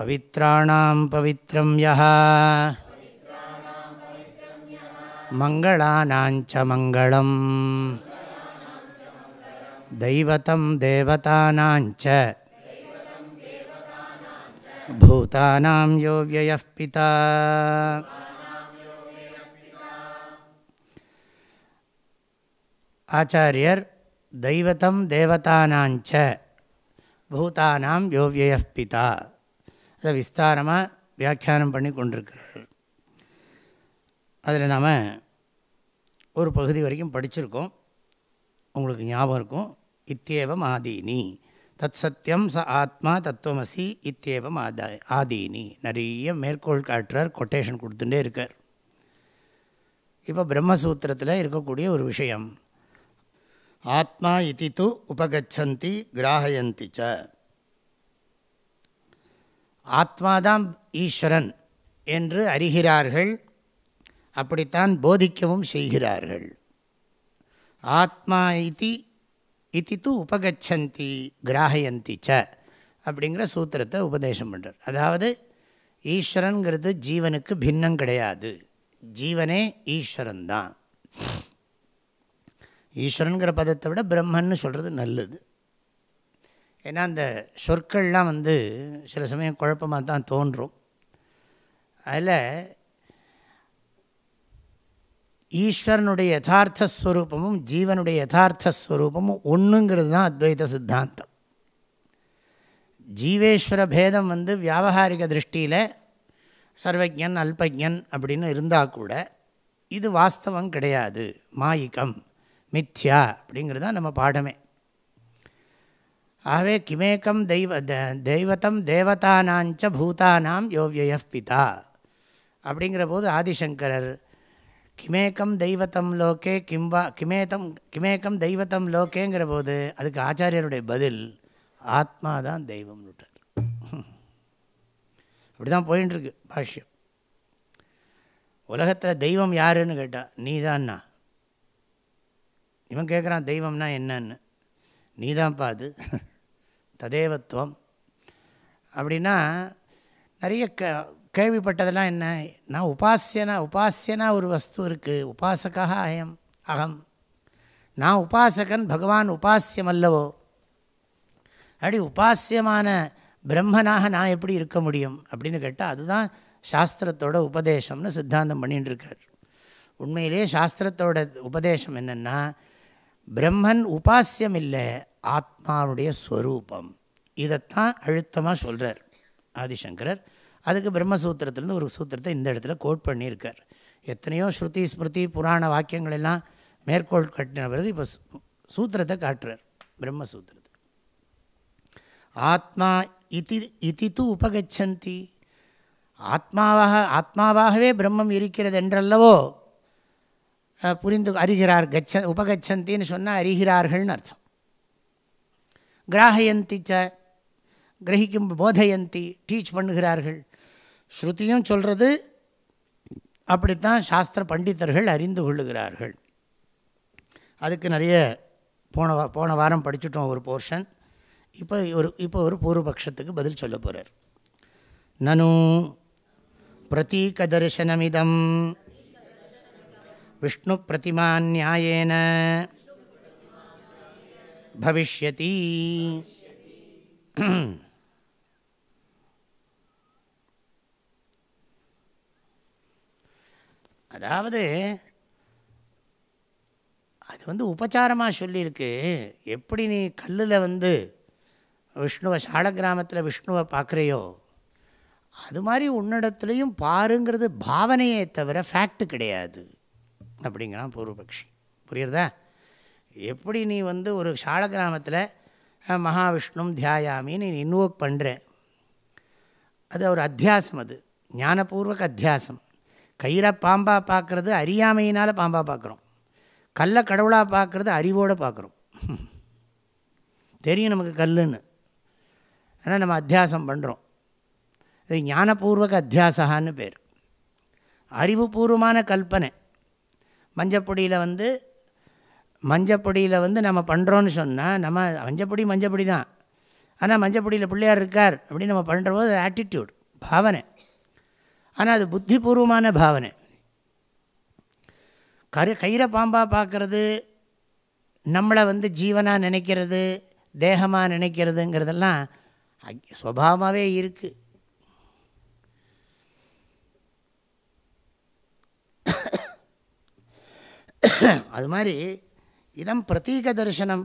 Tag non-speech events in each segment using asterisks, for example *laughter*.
பவித்ராணாம் பவித்ரம் யா மங்களானாஞ்ச மங்களம் தெய்வத்தம் தேவதானாஞ்ச பூதானாம் யோவிய பிதா ஆச்சாரியர் தெய்வத்தம் தேவதானாஞ்ச பூதானாம் யோவிய பிதா அதை விஸ்தாரமாக வியாக்கியானம் பண்ணி கொண்டிருக்கிறார். அதில் நாம் ஒரு பகுதி வரைக்கும் படிச்சிருக்கோம். உங்களுக்கு ஞாபகம் இருக்கும். இத்தியேவம் ஆதீனி. தத் சத்தியம் ச ஆத்மா தத்துவமசி இத்தியேவம் ஆதா ஆதீனி. நிறைய மேற்கோள் காட்டுறார் கொட்டேஷன் கொடுத்துட்டே இருக்கார். இப்போ பிரம்மசூத்திரத்தில் இருக்கக்கூடிய ஒரு விஷயம். ஆத்மா இது து உபகச்சந்தி கிராகயந்தி ச. ஆத்மாதான் ஈஸ்வரன் என்று அறிகிறார்கள். அப்படித்தான் போதிக்கவும் செய்கிறார்கள். ஆத்மா இது இத்தி து உபகச்சந்தி கிராகயந்தி ச அப்படிங்கிற சூத்திரத்தை உபதேசம் பண்ணுறார் அதாவது ஈஸ்வரனுங்கிறது ஜீவனுக்கு பின்னம் கிடையாது. ஜீவனே ஈஸ்வரன் தான் ஈஸ்வரனுங்கிற பதத்தை விட பிரம்மன்னு சொல்கிறது நல்லது. ஏன்னா அந்த சொற்கள்லாம் வந்து சில சமயம் குழப்பமாக தான் தோன்றும். அதில் ஈஸ்வரனுடைய யதார்த்த ஸ்வரூபமும் ஜீவனுடைய யதார்த்த ஸ்வரூபமும் ஒன்றுங்கிறது தான் அத்வைத சித்தாந்தம். ஜீவேஸ்வர பேதம் வந்து வியாபகாரிக திருஷ்டியில் சர்வஜன் அல்பஜன் அப்படின்னு இருந்தால் கூட இது வாஸ்தவம் கிடையாது. மாயிக்கம் மித்யா அப்படிங்கிறது தான் நம்ம பாடமே. ஆகவே கிமேக்கம் தெய்வ தெய்வத்தம் தேவதானாஞ்ச பூதானாம் யோவிய பிதா. அப்படிங்கிற போது ஆதிசங்கரர் கிமேக்கம் தெய்வத்தம் லோகே கிம்பா கிமேதம் கிமேக்கம் தெய்வத்தம் லோகேங்கிற போது அதுக்கு ஆச்சாரியருடைய பதில் ஆத்மா தான் தெய்வம் விட்டார் அப்படி தான் போயின்ட்டுருக்கு பாஷ்யம். உலகத்தில் தெய்வம் யாருன்னு கேட்டால் நீ தான்னா இவன் கேட்குறான் தெய்வம்னா என்னன்னு. நீ தான்ப்பா அது. ததேவத்துவம். அப்படின்னா நிறைய க கேள்விப்பட்டதெல்லாம் என்ன? நான் உபாசியனா உபாசியனா ஒரு வஸ்து இருக்குது உபாசகா அயம் அகம். நான் உபாசகன் பகவான் உபாசியம் அல்லவோ அப்படி உபாசியமான பிரம்மனாக நான் எப்படி இருக்க முடியும்? அப்படின்னு கேட்டால் அதுதான் சாஸ்திரத்தோட உபதேசம்னு சித்தாந்தம் பண்ணிகிட்டு இருக்கார் உண்மையிலே சாஸ்திரத்தோட உபதேசம் என்னென்னா பிரம்மன் உபாசியம் இல்லை ஆத்மாவுடைய ஸ்வரூபம். இதைத்தான் அழுத்தமாக சொல்கிறார் ஆதிசங்கரர். அதுக்கு பிரம்மசூத்திரத்துலேருந்து ஒரு சூத்திரத்தை இந்த இடத்துல கோட் பண்ணியிருக்கார். எத்தனையோ ஸ்ருதி ஸ்மிருதி புராண வாக்கியங்கள் எல்லாம் மேற்கோள் கட்டின பிறகு இப்போ சூத்திரத்தை காட்டுறார் பிரம்மசூத்திரத்தை. ஆத்மா இதி இதி தூ உபகச்சந்தி. ஆத்மாவாக ஆத்மாவாகவே பிரம்மம் இருக்கிறது என்றல்லவோ புரிந்து அறிகிறார் கச்ச உபகச்சந்தின்னு சொன்னால் அறிகிறார்கள்னு அர்த்தம். கிராகயந்தி ச கிரகிக்கும் போதயந்தி டீச் பண்ணுகிறார்கள். ஸ்ருதியும் சொல்கிறது அப்படித்தான் சாஸ்திர பண்டிதர்கள் அறிந்து கொள்ளுகிறார்கள். அதுக்கு நிறைய போன வா போன வாரம் படிச்சுட்டோம் ஒரு போர்ஷன் இப்போ ஒரு இப்போ ஒரு பூர்வபக்ஷத்துக்கு பதில் சொல்ல போகிறார் நனு பிரதீக தரிசனமிதம் விஷ்ணு பிரதிமா நியாயேன. பவிஷ்யதி அதாவது அது வந்து உபச்சாரமாக சொல்லியிருக்கு. எப்படி நீ கல்லில் வந்து விஷ்ணுவை சால கிராமத்தில் விஷ்ணுவை பார்க்குறையோ அது மாதிரி உன்னிடத்துலையும் பாருங்கிறது பாவனையே தவிர ஃபேக்ட் கிடையாது. அப்படிங்கிறான் பூர்வபக்ஷி. புரியுறதா? எப்படி நீ வந்து ஒரு சால கிராமத்தில் மகாவிஷ்ணும் தியாயாமின்னு நீ இன்வோக் பண்ணுற அது ஒரு அத்தியாசம் அது. ஞானபூர்வக அத்தியாசம். கயிறை பாம்பாக பார்க்குறது அறியாமையினால் பாம்பாக பார்க்குறோம் கல்ல கடவுளாக பார்க்குறது அறிவோடு பார்க்குறோம் *laughs* தெரியும் நமக்கு கல்லுன்னு. ஆனால் நம்ம அத்தியாசம் பண்ணுறோம் இது ஞானபூர்வக அத்தியாசகான்னு பேர். அறிவுபூர்வமான கல்பனை. மஞ்சப்பொடியில் வந்து மஞ்சப்பொடியில் வந்து நம்ம பண்ணுறோன்னு சொன்னால் நம்ம மஞ்சப்பொடி மஞ்சப்பொடி தான். ஆனால் மஞ்சப்பொடியில் பிள்ளையார் இருக்கார் அப்படின்னு நம்ம பண்ணுற போது ஆட்டிடியூட் பாவனை. ஆனால் அது புத்திபூர்வமான பாவனை. கரு கயிறை பாம்பாக பார்க்குறது நம்மளை வந்து ஜீவனாக நினைக்கிறது தேகமாக நினைக்கிறதுங்கிறதெல்லாம் அக்- இருக்குது அது மாதிரி இதம் பிரதீக தரிசனம்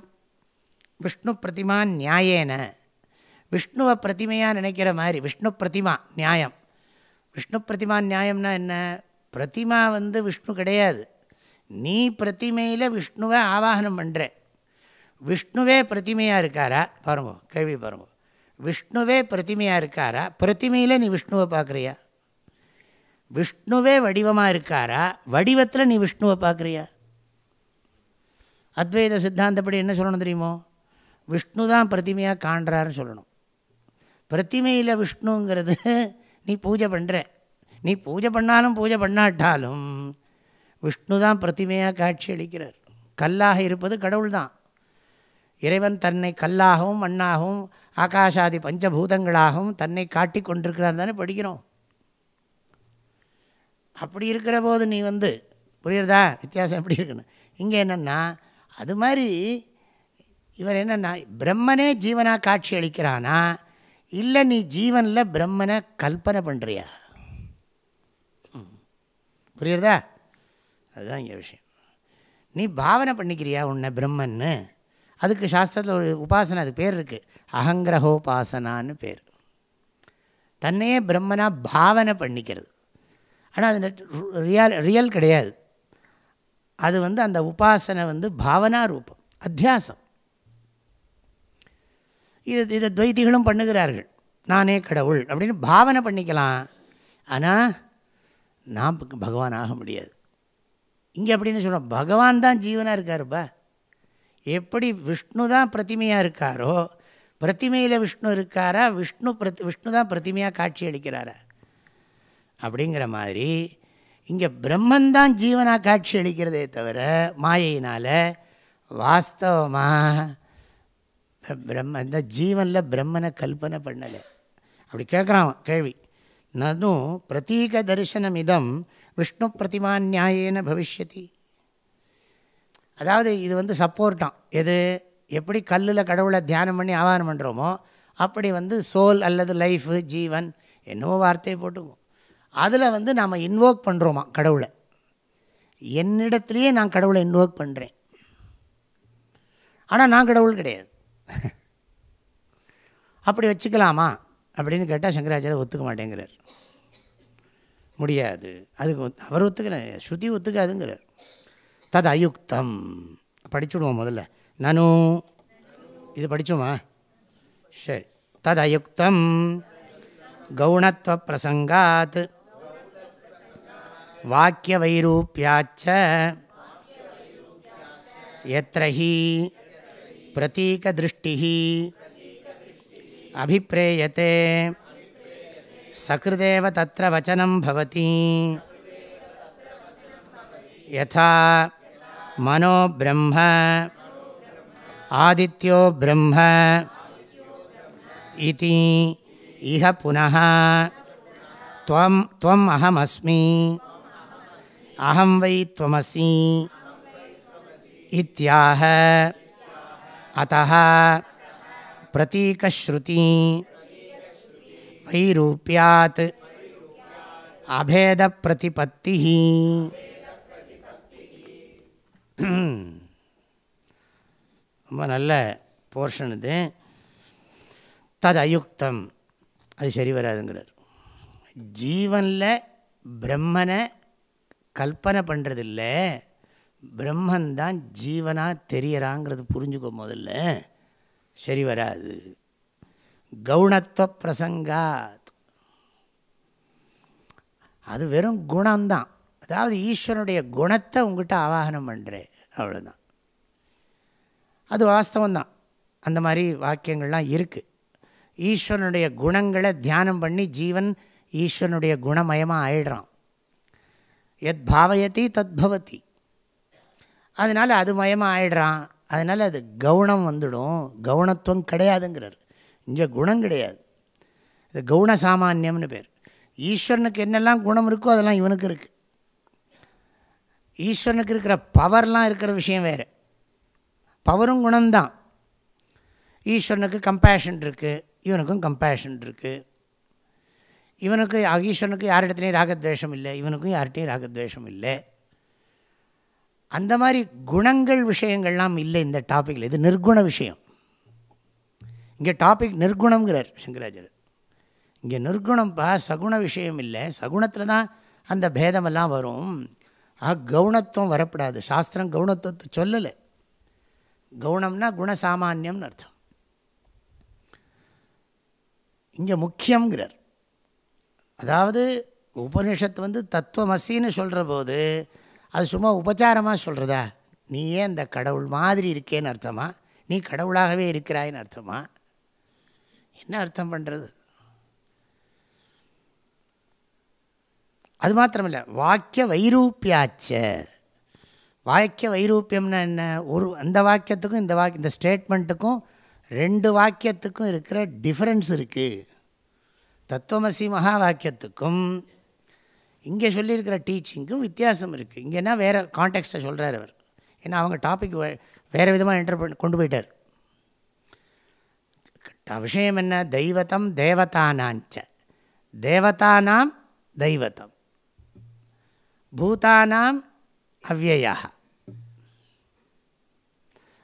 விஷ்ணு பிரதிமா நியாயேன விஷ்ணுவை பிரதிமையாக நினைக்கிற மாதிரி விஷ்ணு பிரதிமா நியாயம் விஷ்ணு பிரதிமா நியாயம்னா என்ன? பிரதிமா வந்து விஷ்ணு கிடையாது। நீ பிரதிமையில் விஷ்ணுவை ஆவாகனம் பண்ணுற விஷ்ணுவே பிரதிமையாக இருக்காரா? பாருங்க கேள்வி பாருங்க. விஷ்ணுவே பிரதிமையாக இருக்காரா? பிரதிமையில் நீ விஷ்ணுவை பார்க்குறியா? விஷ்ணுவே வடிவமாக இருக்காரா? வடிவத்தில் நீ விஷ்ணுவை பார்க்குறியா? அத்வைத சித்தாந்தப்படி என்ன சொல்லணும் தெரியுமோ? விஷ்ணு தான் பிரதிமையாக காண்றாருன்னு சொல்லணும். பிரத்திமையில் விஷ்ணுங்கிறது நீ பூஜை பண்ணுற நீ பூஜை பண்ணாலும் பூஜை பண்ணாட்டாலும் விஷ்ணு தான் பிரத்திமையாக காட்சி அளிக்கிறார். கல்லாக இருப்பது கடவுள் தான் இறைவன் தன்னை கல்லாகவும் மண்ணாகவும் ஆகாஷாதி பஞ்சபூதங்களாகவும் தன்னை காட்டி கொண்டிருக்கிறார் தானே படிக்கிறோம். அப்படி இருக்கிற போது நீ வந்து புரியுறதா? வித்தியாசம் எப்படி இருக்குன்னு? இங்கே என்னென்னா அது மாதிரி இவர் என்னென்னா பிரம்மனே ஜீவனாக காட்சி அளிக்கிறானா? இல்லை நீ ஜீவனில் பிரம்மனை கல்பனை பண்ணுறியா ம். புரியுறதா? அதுதான் இங்கே விஷயம். நீ பாவனை பண்ணிக்கிறியா உன்னை பிரம்மன்னு? அதுக்கு சாஸ்திரத்தில் ஒரு உபாசனை அது பேர் இருக்குது அகங்கிரகோபாசனான்னு பேர். தன்னையே பிரம்மனாக பாவனை பண்ணிக்கிறது. ஆனால் அது ரியல் ரியல் கிடையாது. அது வந்து அந்த உபாசனை வந்து பாவனா ரூபம் அத்தியாசம். இது இதை துவைத்திகளும் பண்ணுகிறார்கள். நானே கடவுள் அப்படின்னு பாவனை பண்ணிக்கலாம். ஆனால் நான் பகவான் ஆக முடியாது. இங்கே அப்படின்னு சொல்கிறோம் பகவான் தான் ஜீவனாக இருக்காருப்பா. எப்படி விஷ்ணு தான் பிரதிமையாக இருக்காரோ பிரதிமையில் விஷ்ணு இருக்காரா விஷ்ணு பிரதி விஷ்ணு தான் பிரதிமையாக காட்சி அளிக்கிறாரா அப்படிங்கிற மாதிரி இங்கே பிரம்மந்தான் ஜீவனாக காட்சி அளிக்கிறதே தவிர மாயையினால் வாஸ்தவமாக பிரம்ம இந்த ஜீவனில் பிரம்மனை கல்பனை பண்ணலை. அப்படி கேட்குறான் கேள்வி. நதும் பிரதீக தரிசனம் இதம் விஷ்ணு பிரதிமா நியாயேன பவிஷ்யதி. அதாவது இது வந்து சப்போர்ட்டான் எது? எப்படி கல்லில் கடவுளை தியானம் பண்ணி ஆவானம் பண்ணுறோமோ அப்படி வந்து சோல் அல்லது லைஃபு ஜீவன் என்னவோ வார்த்தையை போட்டுக்குவோம். அதில் வந்து நாம் இன்வோக் பண்ணுறோமா கடவுளை? என்னிடத்துலையே நான் கடவுளை இன்வோக் பண்ணுறேன் ஆனால் நான் கடவுள் கிடையாது. *laughs* அப்படி வச்சுக்கலாமா? அப்படின்னு கேட்டால் சங்கராச்சாரிய ஒத்துக்க மாட்டேங்கிறார். முடியாது. அதுக்கு ஒத்து- அவர் ஒத்துக்கிறேன் ஸ்ருதி ஒத்துக்காதுங்கிறார். தது அயுக்தம். படிச்சுடுவோம் முதல்ல. நானும் இது படிச்சோமா? சரி. தது அயுக்தம். கௌணத்துவ பிரசங்காத். வாக்கியவைரூப்பியாச்ச यत्र हि प्रतीकदृष्टिः अभिप्रेयते सकृदेव तत्र वचनं भवति यथा मनो ब्रह्म आदित्यो ब्रह्म इति इह पुनः त्वं त्वम् अहमस्मि அகம் வை துவமசி இத்தியாக அத்த பிரதீகஸ்ருதி வைரூபியாத் அபேத பிரதிபத்தி ரொம்ப நல்ல போர்ஷன் இது. தது அயுக்தம் அது சரி வராதுங்கிறார். ஜீவனில் பிரம்மனை கல்பனை பண்ணுறதில்ல பிரம்மன்தான் ஜீவனாக தெரியறாங்கிறது புரிஞ்சுக்கோ முதல்ல. சரி வராது. கவுணத்துவ பிரசங்காத். அது வெறும் குணம்தான். அதாவது ஈஸ்வரனுடைய குணத்தை உங்ககிட்ட ஆவாகனம் பண்ணுறேன் அவ்வளோதான் அது வாஸ்தவம்தான். அந்த மாதிரி வாக்கியங்கள்லாம் இருக்குது ஈஸ்வரனுடைய குணங்களை தியானம் பண்ணி ஜீவன் ஈஸ்வரனுடைய குணமயமாக ஆயிடுறான். எத் பாவயத்தி தத் பவதி. அதனால் அது மயமாக ஆயிடுறான் அதனால் அது கவுனம் வந்துடும். கவுனத்துவம் கிடையாதுங்கிறார். இங்கே குணம் கிடையாது. இது கவுன சாமானியம்னு பேர். ஈஸ்வரனுக்கு என்னெல்லாம் குணம் இருக்கோ அதெல்லாம் இவனுக்கு இருக்குது ஈஸ்வரனுக்கு இருக்கிற பவர்லாம் இருக்கிற விஷயம் வேறு. பவரும் குணம்தான். ஈஸ்வரனுக்கு கம்பேஷன் இருக்குது இவனுக்கும் கம்பேஷன் இருக்குது இவனுக்கு ஈஸ்வரனுக்கு யாரிடத்துலையும் ராகத்வேஷம் இல்லை இவனுக்கும் யார்கிட்டையும் ராகத்வேஷம் இல்லை அந்த மாதிரி குணங்கள் விஷயங்கள்லாம் இல்லை இந்த டாப்பிக்கில் இது நிர்குண விஷயம். இங்கே டாபிக் நிர்குணங்கிறார் சங்கராஜர் இங்கே நிர்குணம்ப்பா சகுண விஷயம் இல்லை. சகுணத்தில் தான் அந்த பேதமெல்லாம் வரும். ஆ கவுனத்துவம் வரப்படாது. சாஸ்திரம் கவுனத்துவத்தை சொல்லலை. கவுனம்னா குணசாமானியம்னு அர்த்தம். இங்கே முக்கியங்கிறார் அதாவது உபனிஷத்து வந்து தத்துவமசின்னு சொல்கிற போது அது சும்மா உபச்சாரமாக சொல்கிறதா நீ ஏன் இந்த கடவுள் மாதிரி இருக்கேன்னு அர்த்தமா? நீ கடவுளாகவே இருக்கிறாயின்னு அர்த்தமா? என்ன அர்த்தம் பண்ணுறது அது மாத்திரமில்லை வாக்கிய வைரூப்பியாச்ச வாக்கிய வைரூப்பியம்னா என்ன? ஒரு அந்த வாக்கியத்துக்கும் இந்த வாக்கிய இந்த ஸ்டேட்மெண்ட்டுக்கும் ரெண்டு வாக்கியத்துக்கும் இருக்கிற டிஃப்ரென்ஸ் இருக்குது தத்துவமசி மகா வாக்கியத்துக்கும் இங்கே சொல்லியிருக்கிற டீச்சிங்க்கும் வித்தியாசம் இருக்குது இங்கேனா வேறு கான்டெக்ஸ்ட்டை சொல்கிறார் அவர். ஏன்னா அவங்க டாபிக் வேறு விதமாக என்டர் பண்ணி கொண்டு போயிட்டார். விஷயம் என்ன? தெய்வத்தம் தேவதானாஞ்ச. தேவதானாம் தெய்வத்தம். பூதானாம் அவ்வயா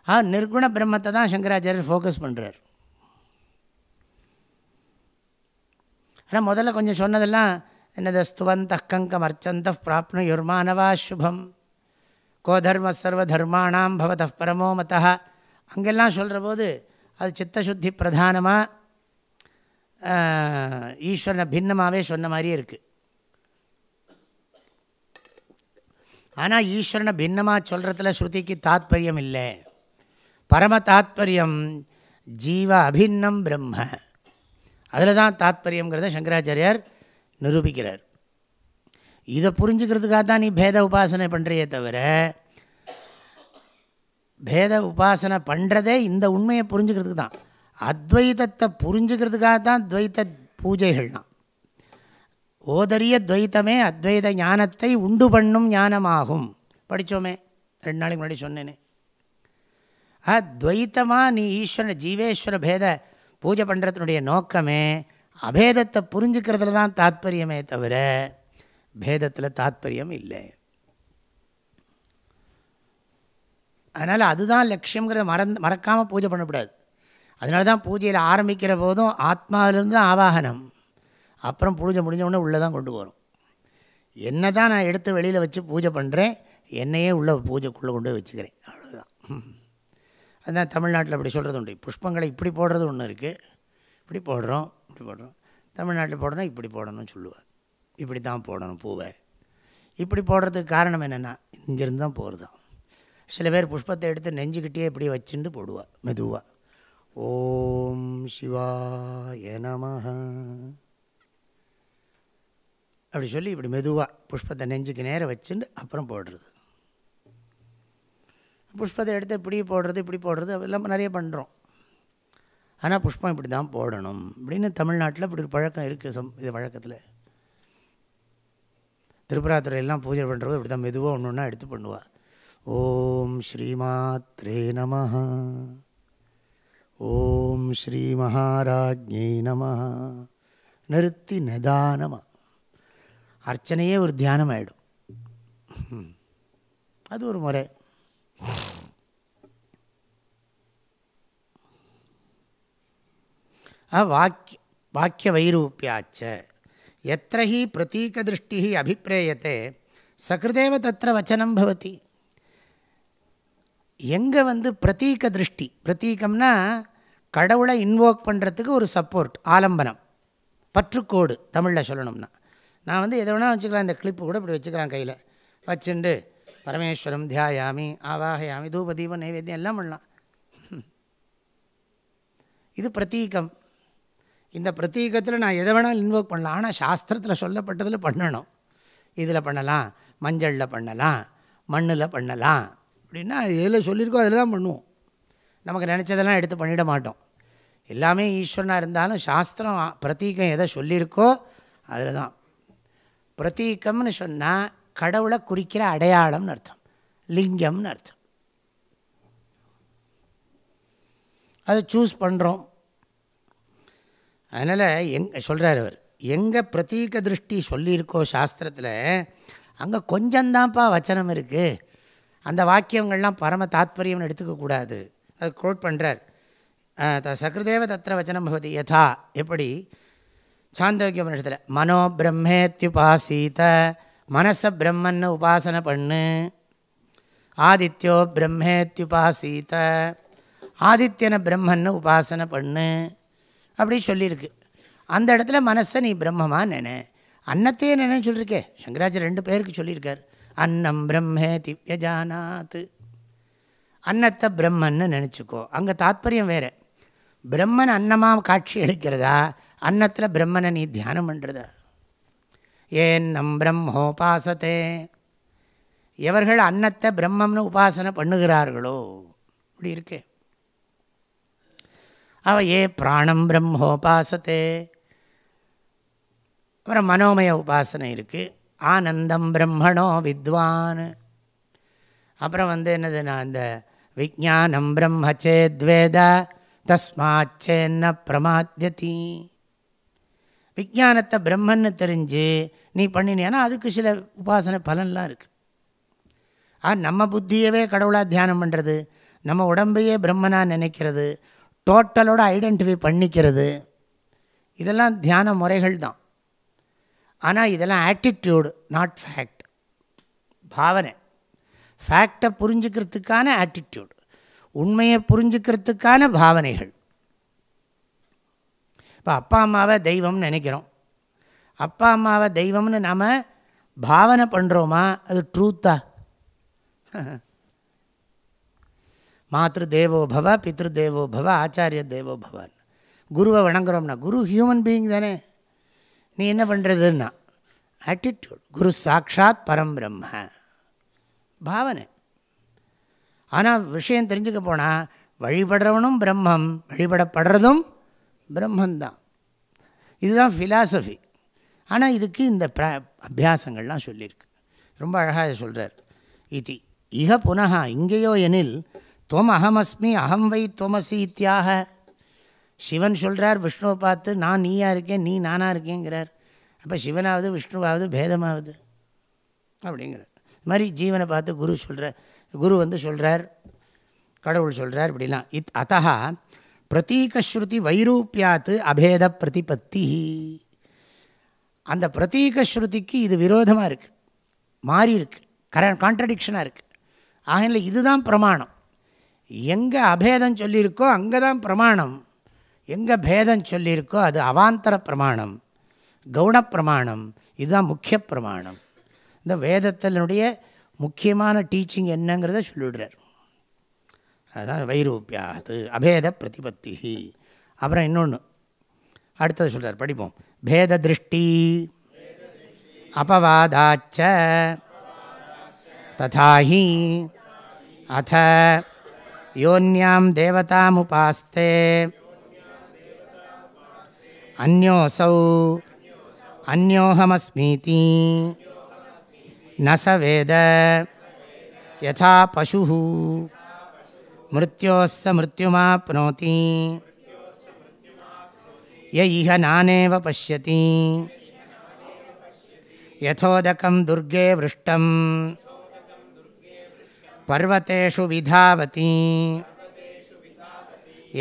ஆ நிர்குண பிரம்மத்தை தான் சங்கராச்சாரியர் ஃபோக்கஸ் பண்ணுறார் ஆனால் முதல்ல கொஞ்சம் சொன்னதெல்லாம் என்னது ஸ்துவந்த கங்கம் அர்ச்சந்த பிராப்னு யுர்மானவா சுபம். கோதர்ம சர்வ தர்மாணாம் பவத பரமோ மதா அங்கெல்லாம் சொல்கிற போது அது சித்தசுத்தி பிரதானமாக ஈஸ்வரனை பின்னமாகவே சொன்ன மாதிரியே இருக்குது ஆனால் ஈஸ்வரனை பின்னமாக சொல்கிறதுல ஸ்ருதிக்கு தாத்பரியம் இல்லை. பரம தாத்பரியம் ஜீவ அபின்னம் பிரம்ம. அதில் தான் தாத்பரியங்கிறத சங்கராச்சாரியார் நிரூபிக்கிறார். இதை புரிஞ்சுக்கிறதுக்காக தான் நீ பேத உபாசனை பண்ணுறியே தவிர பேத உபாசனை பண்ணுறதே இந்த உண்மையை புரிஞ்சுக்கிறதுக்கு தான். அத்வைதத்தை புரிஞ்சுக்கிறதுக்காக தான் துவைத்த பூஜைகள்லாம். ஓதரிய துவைத்தமே அத்வைத ஞானத்தை உண்டு பண்ணும் ஞானமாகும். படித்தோமே ரெண்டு நாளைக்கு முன்னாடி சொன்னேனே. ஆ துவைத்தமாக நீ ஈஸ்வரன் ஜீவேஸ்வர பேத பூஜை பண்ணுறதுனுடைய நோக்கமே அபேதத்தை புரிஞ்சுக்கிறதுல தான் தாத்பரியமே தவிர பேதத்தில் தாத்பரியம் இல்லை. அதனால் அதுதான் லட்சியங்கிறத மறந்து மறக்காமல் பூஜை பண்ணக்கூடாது. அதனால தான் பூஜையில் ஆரம்பிக்கிற போதும் ஆத்மாவிலிருந்து தான் ஆவாகனம். அப்புறம் பூஜை முடிஞ்ச உடனே உள்ளே தான் கொண்டு வரும். என்ன தான் நான் எடுத்து வெளியில் வச்சு பூஜை பண்ணுறேன் என்னையே உள்ள பூஜைக்குள்ளே கொண்டு போய் வச்சுக்கிறேன். அவ்வளோதான் அதுதான் தமிழ்நாட்டில் அப்படி சொல்கிறது உண்டு. புஷ்பங்களை இப்படி போடுறது ஒன்று இருக்குது இப்படி போடுறோம் இப்படி போடுறோம். தமிழ்நாட்டில் போடணும் இப்படி போடணும்னு சொல்லுவார். இப்படி தான் போடணும் பூவை. இப்படி போடுறதுக்கு காரணம் என்னென்னா இங்கேருந்து தான் போகிறது சில பேர் புஷ்பத்தை எடுத்து நெஞ்சுக்கிட்டே இப்படி வச்சுட்டு போடுவா மெதுவாக ஓம் சிவாய நமஹ. அப்படி சொல்லி இப்படி மெதுவாக புஷ்பத்தை நெஞ்சுக்கு நேரம் வச்சுட்டு அப்புறம் போடுறது. புஷ்பத்தை எடுத்து இப்படி போடுறது இப்படி போடுறது எல்லாம் நிறைய பண்ணுறோம் ஆனால் புஷ்பம் இப்படி தான் போடணும். அப்படின்னு தமிழ்நாட்டில் இப்படி ஒரு பழக்கம் இருக்குது சம் இது வழக்கத்தில். திருப்புராத்துறையெல்லாம் பூஜை பண்ணுறது இப்படி தான் மெதுவாக ஒன்று ஒன்றா எடுத்து பண்ணுவாள் ஓம் ஸ்ரீமாத்ரே நம ஓம் ஸ்ரீ மகாராஜ்யை நம நிறுத்தி நிதானமாக அர்ச்சனையே ஒரு தியானம் ஆகிடும் அது ஒரு முறை. வாக்கிய வாக்கிய வைரூப்பியாச்ச எத்திர ஹி பிரதீகதிருஷ்டி அபிப்பிரேயத்தை சகிருதேவ தத்திர வச்சனம் பவதி எங்கே வந்து பிரதீக திருஷ்டி பிரதீகம்னா கடவுளை இன்வோக் பண்ணுறதுக்கு ஒரு சப்போர்ட் ஆலம்பனம் பற்றுக்கோடு தமிழில் சொல்லணும்னா நான் வந்து எதை வேணால் வச்சுக்கலாம் இந்த கிளிப்பு கூட இப்படி வச்சுக்கிறேன் கையில் வச்சுண்டு பரமேஸ்வரம் தியாயாமி ஆவாகயாமி தூப தீப நைவேத்தியம் எல்லாம் பண்ணலாம். இது பிரதீகம். இந்த பிரதீகத்தில் நான் எதை வேணாலும் இன்வோக் பண்ணலாம். ஆனால் சாஸ்திரத்தில் சொல்லப்பட்டதில் பண்ணணும். இதில் பண்ணலாம் மஞ்சளில் பண்ணலாம் மண்ணில் பண்ணலாம். அப்படின்னா எதில் சொல்லியிருக்கோ அதில் தான் பண்ணுவோம். நமக்கு நினச்சதெல்லாம் எடுத்து பண்ணிட மாட்டோம். எல்லாமே ஈஸ்வரனாக இருந்தாலும் சாஸ்திரம் பிரதீகம் எதை சொல்லியிருக்கோ அதில் தான் பிரதீகம்னு சொன்னால் கடவுளை குறிக்கிற அடையாளம்னு அர்த்தம். லிங்கம்னு அர்த்தம். அதை சூஸ் பண்ணுறோம் அதனால் எங் சொல்கிறார் அவர் எங்கே பிரதீக திருஷ்டி சொல்லியிருக்கோ சாஸ்திரத்தில் அங்கே கொஞ்சந்தான்ப்பா வச்சனம் இருக்குது அந்த வாக்கியங்கள்லாம் பரம தாத்பரியம்னு எடுத்துக்கக்கூடாது அது கோட் பண்ணுறார் சக்ருதேவ தத்திர வச்சனம் பகுதி யதா எப்படி? சாந்தோக்கிய மனுஷத்தில் மனோ பிரம்மேத்யுபாசீத மனசை பிரம்மன்னு உபாசனை பண்ணு. ஆதித்யோ பிரம்மேத்யுபாசீத. ஆதித்யனை பிரம்மன்னு உபாசனை பண்ணு. அப்படி சொல்லியிருக்கு. அந்த இடத்துல மனசை நீ பிரம்மமாக நினை. அன்னத்தையே நினைன்னு சொல்லியிருக்கே. சங்கராச்சாரிய ரெண்டு பேருக்கு சொல்லியிருக்கார். அன்னம் பிரம்மே திவ்யஜானாத்து அன்னத்தை பிரம்மன்னு நினச்சிக்கோ. அங்கே தாத்பரியம் வேறு. பிரம்மன் அன்னமாக காட்சி அளிக்கிறதா? அன்னத்தில் பிரம்மனை நீ தியானம் பண்ணுறதா ஏன் நம் பிரம்மோபாசத்தே? எவர்கள் அன்னத்தை பிரம்மம்னு உபாசனை பண்ணுகிறார்களோ? இப்படி இருக்கு. அவ ஏ பிராணம் பிரம்மோபாசத்தே? அப்புறம் மனோமய உபாசனை இருக்குது ஆனந்தம் பிரம்மணோ வித்வான். அப்புறம் வந்து என்னதுன்னா அந்த இந்த விஜானம் பிரம்மச்சேத்வேத தஸ்மாச்சேன்ன பிரமாத்தியதி விஜானத்தை பிரம்மன்னு தெரிஞ்சு நீ பண்ணினியானா அதுக்கு சில உபாசனை பலன்லாம் இருக்குது ஆ நம்ம புத்தியவே கடவுளாக தியானம் பண்ணுறது நம்ம உடம்பையே பிரம்மனாக நினைக்கிறது டோட்டலோட ஐடென்டிஃபை பண்ணிக்கிறது இதெல்லாம் தியான முறைகள் தான். ஆனால் இதெல்லாம் ஆட்டிடியூடு நாட் ஃபேக்ட் பாவனை. ஃபேக்டை புரிஞ்சுக்கிறதுக்கான ஆட்டிடியூடு உண்மையை புரிஞ்சுக்கிறதுக்கான பாவனைகள். இப்போ அப்பா அம்மாவை தெய்வம்னு நினைக்கிறோம். அப்பா அம்மாவை தெய்வம்னு நாம் பாவனை பண்ணுறோமா அது ட்ரூத்தா *laughs* மாத்ரு தேவோ பவ பித்ரு தேவோ பவ ஆச்சாரிய தேவோ பவன் குருவை வணங்குறோம்னா குரு ஹியூமன் பீயிங் தானே. நீ என்ன பண்ணுறதுன்னா ஆட்டிடியூட் குரு சாட்சாத் பரம் பிரம்ம. பாவனை. ஆனால் விஷயம் தெரிஞ்சுக்க போனால் வழிபடுறவனும் பிரம்மம் வழிபடப்படுறதும் பிரம்மந்தான். இதுதான் ஃபிலாசபி ஆனால் இதுக்கு இந்த ப்ர அபியாசங்கள்லாம் சொல்லியிருக்கு ரொம்ப அழகாக சொல்கிறார் இது இக புனः இங்கேயோ எனில் துவம் அகமஸ்மி அகம் வை துவமசி இத்தியாக. சிவன் சொல்கிறார் விஷ்ணுவை பார்த்து நான் நீயா இருக்கேன் நீ நானாக இருக்கேங்கிறார். அப்போ சிவனாவது விஷ்ணுவாவது பேதமாவது. அப்படிங்கிறார். இது மாதிரி ஜீவனை பார்த்து குரு சொல்கிற குரு வந்து சொல்கிறார் கடவுள் சொல்கிறார் இப்படிலாம். இத் அத்தகா பிரதீகஸ்ருதி வைரூப்பியாத்து அபேத பிரதிபத்தி அந்த பிரதீகஸ்ருதிக்கு இது விரோதமாக இருக்குது மாறி இருக்குது கர கான்ட்ரடிக்ஷனாக இருக்குது ஆகையில் இதுதான் பிரமாணம். எங்கே அபேதம் சொல்லியிருக்கோ அங்கே தான் பிரமாணம். எங்கே பேதம் சொல்லியிருக்கோ அது அவாந்தர பிரமாணம். கவுன பிரமாணம். இதுதான் முக்கிய பிரமாணம். இந்த வேதத்தினுடைய முக்கியமான டீச்சிங் என்னங்கிறத சொல்லிவிடுறார். அதுதான் வைரூப்பியாகத்து அபேத பிரதிபத்தி அப்புறம் இன்னொன்று அடுத்தது சொல்கிறார் படிப்போம். பேத திருஷ்டி அபவாதாச்ச ததாஹி அத யோன்யாம் தேவதாமுபாஸ்தே அந்யோசௌ அந்யோகமஸ்மீதி ந வேத யதா பசு மிருத்யோஸ்ஸ மிருத்யுமாப்னோதி ய இஹ நானேவ பசியதி யதோதகம் துர்கே விருஷ்டம் பர்வத்தேஷு விதாவதி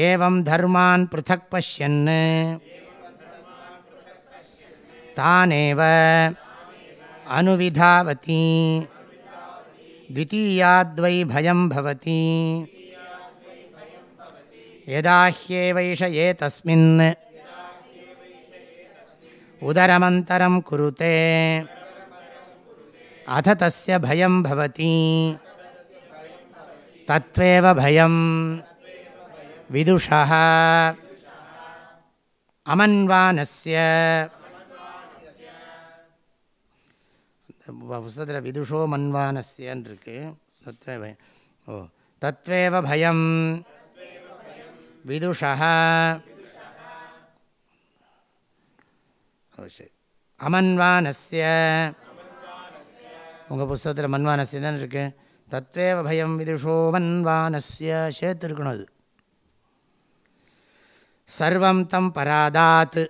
ஏவம் தர்மான் பிருத்தக் பசியன் தானேவ அனுவிதாவதி द्वितीयाद्वै भयं भवति। यदा ह्येवैष एतस्मिन् उदरमन्तरं कुरुते अथ तस्य भयं भवति तत्त्वेव भयं विदुषः अमन्वानस्य புஸ்தகத்தில் விதுஷோ மன்வானஸ்யன் இருக்கு தத்வே பயம் ஓ தத்வேவ பயம் விதுஷா சரி. அமன்வானஸ்ய. உங்கள் புஸ்தகத்தில் மன்வானஸ்ய தான் இருக்கு? தத்வேவ பயம் விதுஷோ மன்வானஸ்ய. சேர்த்து இருக்கணும் அது. சர்வம் தம் பராதாத்.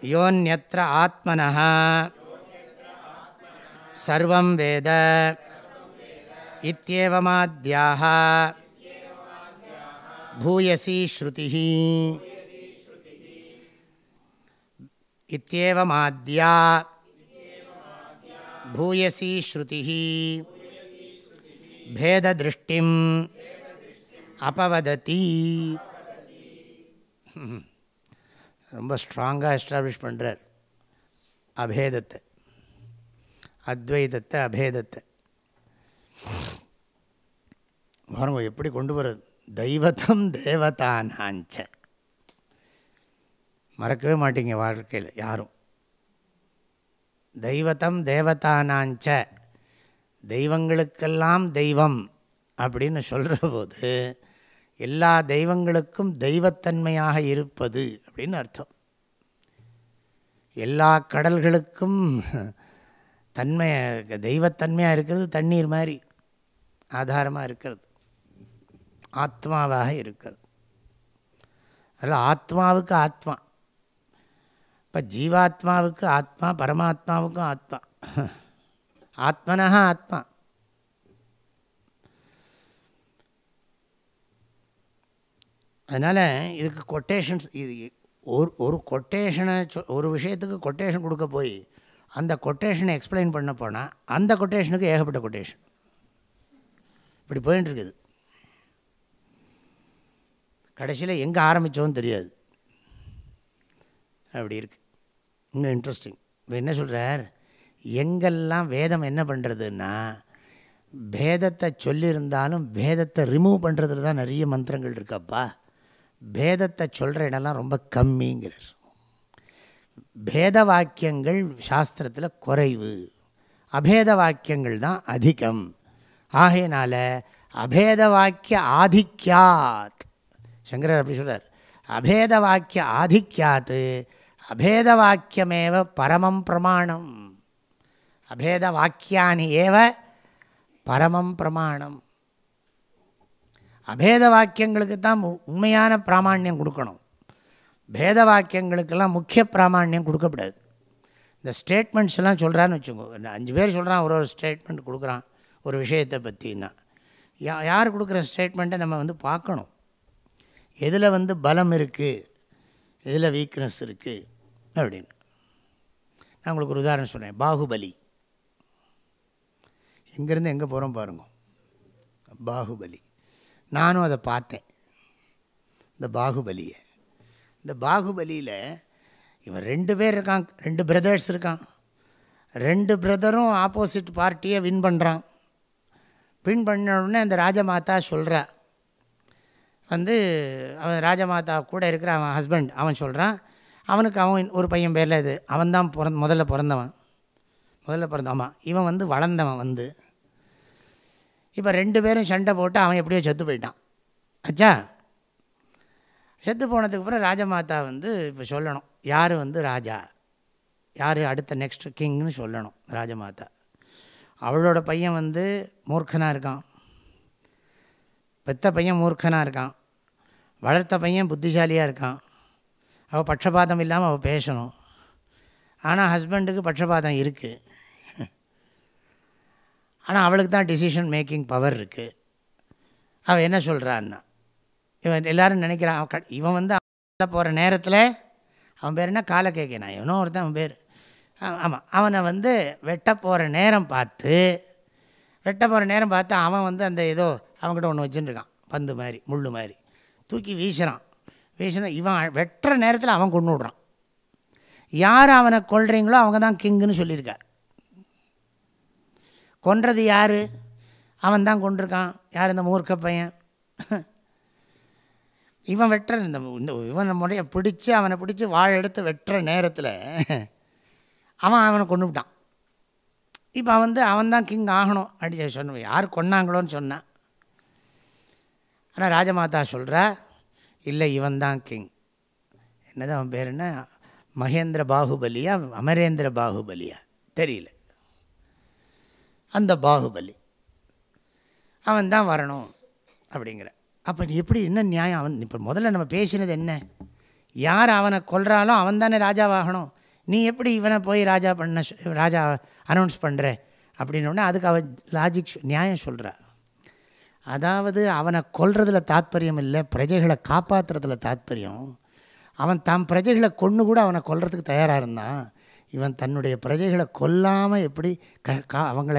யோன்யத்திர ஆத்மனா சர்வம் வேத. இத்தியேவமாத்யாக பூயசி ஸ்ருதி இத்தியேவமாத்யா பூயசி ஸ்ருதி பேததிருஷ்டிம் அபவதத்தி ரொம்ப ஸ்ட்ராங்காக எஸ்டாப்ளிஷ் பண்ணுறார் அபேதத்தை. அத்வைதத்தை அபேதத்தை. பாருங்க எப்படி கொண்டு வர்றது தெய்வத்தம் தேவதானாஞ்ச. மறக்கவே மாட்டீங்க வாழ்க்கையில் யாரும். தெய்வத்தம் தேவதானாஞ்ச. தெய்வங்களுக்கெல்லாம் தெய்வம் அப்படின்னு சொல்கிற போது எல்லா தெய்வங்களுக்கும் தெய்வத்தன்மையாக இருப்பது அப்படின்னு அர்த்தம். எல்லா கடல்களுக்கும் தன்மை தெய்வத்தன்மையாக இருக்கிறது தண்ணீர் மாதிரி ஆதாரமாக இருக்கிறது. ஆத்மாவாக இருக்கிறது. அதில் ஆத்மாவுக்கு ஆத்மா. இப்போ ஜீவாத்மாவுக்கு ஆத்மா பரமாத்மாவுக்கும் ஆத்மா. ஆத்மனா ஆத்மா. அதனால் இதுக்கு கொட்டேஷன்ஸ் இது ஒரு ஒரு கொட்டேஷனை சொ ஒரு விஷயத்துக்கு கொட்டேஷன் கொடுக்க போய் அந்த கொட்டேஷனை எக்ஸ்பிளைன் பண்ண போனால் அந்த கொட்டேஷனுக்கு ஏகப்பட்ட கொட்டேஷன் இப்படி போயின்ட்டுருக்குது கடைசியில் எங்கே ஆரம்பித்தோன்னு தெரியாது. அப்படி இருக்குது இன்னும் இன்ட்ரெஸ்டிங் இப்போ என்ன சொல்கிறார் எங்கெல்லாம் வேதம் என்ன பண்ணுறதுன்னா பேதத்தை சொல்லியிருந்தாலும் பேதத்தை ரிமூவ் பண்ணுறதுல தான் நிறைய மந்திரங்கள் இருக்கப்பா. பேதத்தை சொல்கிற இடம்லாம் ரொம்ப கம்மிங்கிறார். பேத வாக்கியங்கள் சாஸ்திரத்தில் குறைவு. அபேத வாக்கியங்கள் தான் அதிகம். ஆகையினால அபேத வாக்கிய ஆதிக்கியாத் சங்கரர் அப்படி சொல்கிறார் அபேத வாக்கிய ஆதிக்கியாத்து அபேத வாக்கியமேவ பரமம் பிரமாணம். அபேத வாக்கியானி ஏவ பரமம் பிரமாணம். அபேத வாக்கியங்களுக்கு தான் உண்மையான பிராமாண்யம் கொடுக்கணும். பேத வாக்கியங்களுக்கெல்லாம் முக்கிய பிராமாண்யம் கொடுக்கப்படாது. இந்த ஸ்டேட்மெண்ட்ஸ் எல்லாம் சொல்கிறான்னு வச்சுக்கோங்க அஞ்சு பேர் சொல்கிறான் ஒரு ஒரு ஸ்டேட்மெண்ட் கொடுக்குறான் ஒரு விஷயத்தை பற்றினா யா யார் கொடுக்குற ஸ்டேட்மெண்ட்டை நம்ம வந்து பார்க்கணும். எதில் வந்து பலம் இருக்குது எதில் வீக்னஸ் இருக்குது அப்படின்னு. நான் உங்களுக்கு ஒரு உதாரணம் சொல்கிறேன் பாகுபலி. இங்கேருந்து எங்கே போகிறோம் பாருங்க. பாகுபலி. நானும் அதை பார்த்தேன். இந்த பாகுபலியை. இந்த பாகுபலியில் இவன் ரெண்டு பேர் இருக்கான். ரெண்டு பிரதர்ஸ் இருக்கான். ரெண்டு பிரதரும் ஆப்போசிட் பார்ட்டியை வின் பண்ணுறான் வின் பண்ண உடனே அந்த ராஜமாதா சொல்கிறா வந்து அவன் ராஜமாதா கூட இருக்கிற அவன் ஹஸ்பண்ட் அவன் சொல்கிறான் அவனுக்கு அவன் ஒரு பையன் பேரில் இது அவன் தான் பிறந்த முதல்ல பிறந்தவன். முதல்ல பிறந்தவன் இவன் வந்து வளர்ந்தவன் வந்து. இப்போ ரெண்டு பேரும் சண்டை போட்டு அவன் எப்படியோ செத்து போயிட்டான். அச்சா? செத்து போனதுக்கு அப்புறம் ராஜமாதா வந்து இப்போ சொல்லணும் யார் வந்து ராஜா? யார் அடுத்த நெக்ஸ்ட் கிங்னு சொல்லணும் ராஜமாதா. அவளோட பையன் வந்து மூர்க்கனாக இருக்கான். பெத்த பையன் மூர்க்கனாக இருக்கான். வளர்த்த பையன் புத்திசாலியாக இருக்கான். அவள் பட்சபாதம் இல்லாமல் அவள் பேசணும். ஆனால் ஹஸ்பண்டுக்கு பட்சபாதம் இருக்குது ஆனால் அவளுக்கு தான் டிசிஷன் மேக்கிங் பவர் இருக்குது அவள் என்ன சொல்கிறான்னா இவன் எல்லோரும் நினைக்கிறான் அவன் க- இவன் வந்து போகிற நேரத்தில் அவன் பேர் என்ன? காலை கேட்கணும் இவனும் ஒருத்தன் அவன் பேர். ஆமாம் அவனை வந்து வெட்ட போகிற நேரம் பார்த்து வெட்ட போகிற நேரம் பார்த்து அவன் வந்து அந்த ஏதோ அவங்ககிட்ட ஒன்று வச்சுட்டுருக்கான் பந்து மாதிரி முள் மாதிரி. தூக்கி வீசுகிறான் வீசினா இவன் வெட்டுற நேரத்தில் அவன் கொண்டு விடுறான். யார் அவனை கொள்கிறீங்களோ அவங்க தான் கிங்குன்னு சொல்லியிருக்கார். கொன்றது யார்? அவன் தான் கொண்டிருக்கான் யார் இந்த மூர்க்க பையன்? *laughs* இவன் வெட்டுற இந்த இந்த இவன் நம்முடைய பிடிச்சி அவனை பிடிச்சி வாழை எடுத்து வெட்டுற நேரத்தில் *laughs* அவன் அவனை கொண்டு விட்டான். இப்போ அவன் வந்து அவன் தான் கிங் ஆகணும் அப்படி சொன்ன யார் கொன்னாங்களோன்னு சொன்னான் ஆனால் ராஜமாதா சொல்கிறா இல்லை இவன் தான் கிங் என்னது அவன் பேர் என்ன? மகேந்திர பாகுபலியா அமரேந்திர பாகுபலியா? தெரியல. அந்த பாகுபலி அவன் தான் வரணும் அப்படிங்கிற. அப்போ நீ எப்படி என்ன நியாயம்? அவன் இப்போ முதல்ல நம்ம பேசினது என்ன? யார் அவனை கொல்றாலோ அவன் தானே ராஜாவாகணும். நீ எப்படி இவனை போய் ராஜா பண்ண ராஜா அனௌன்ஸ் பண்ணுற அப்படின்னோடனே அதுக்கு அவன் லாஜிக் நியாயம் சொல்கிறா அதாவது அவனை கொல்றதுல தாத்பரியம் இல்லை பிரஜைகளை காப்பாற்றுறதுல தாத்பரியம். அவன் தம் பிரஜைகளை கொன்று கூட அவனை கொல்றதுக்கு தயாராக இருந்தான். இவன் தன்னுடைய பிரஜைகளை கொல்லாமல் எப்படி க கா அவங்கள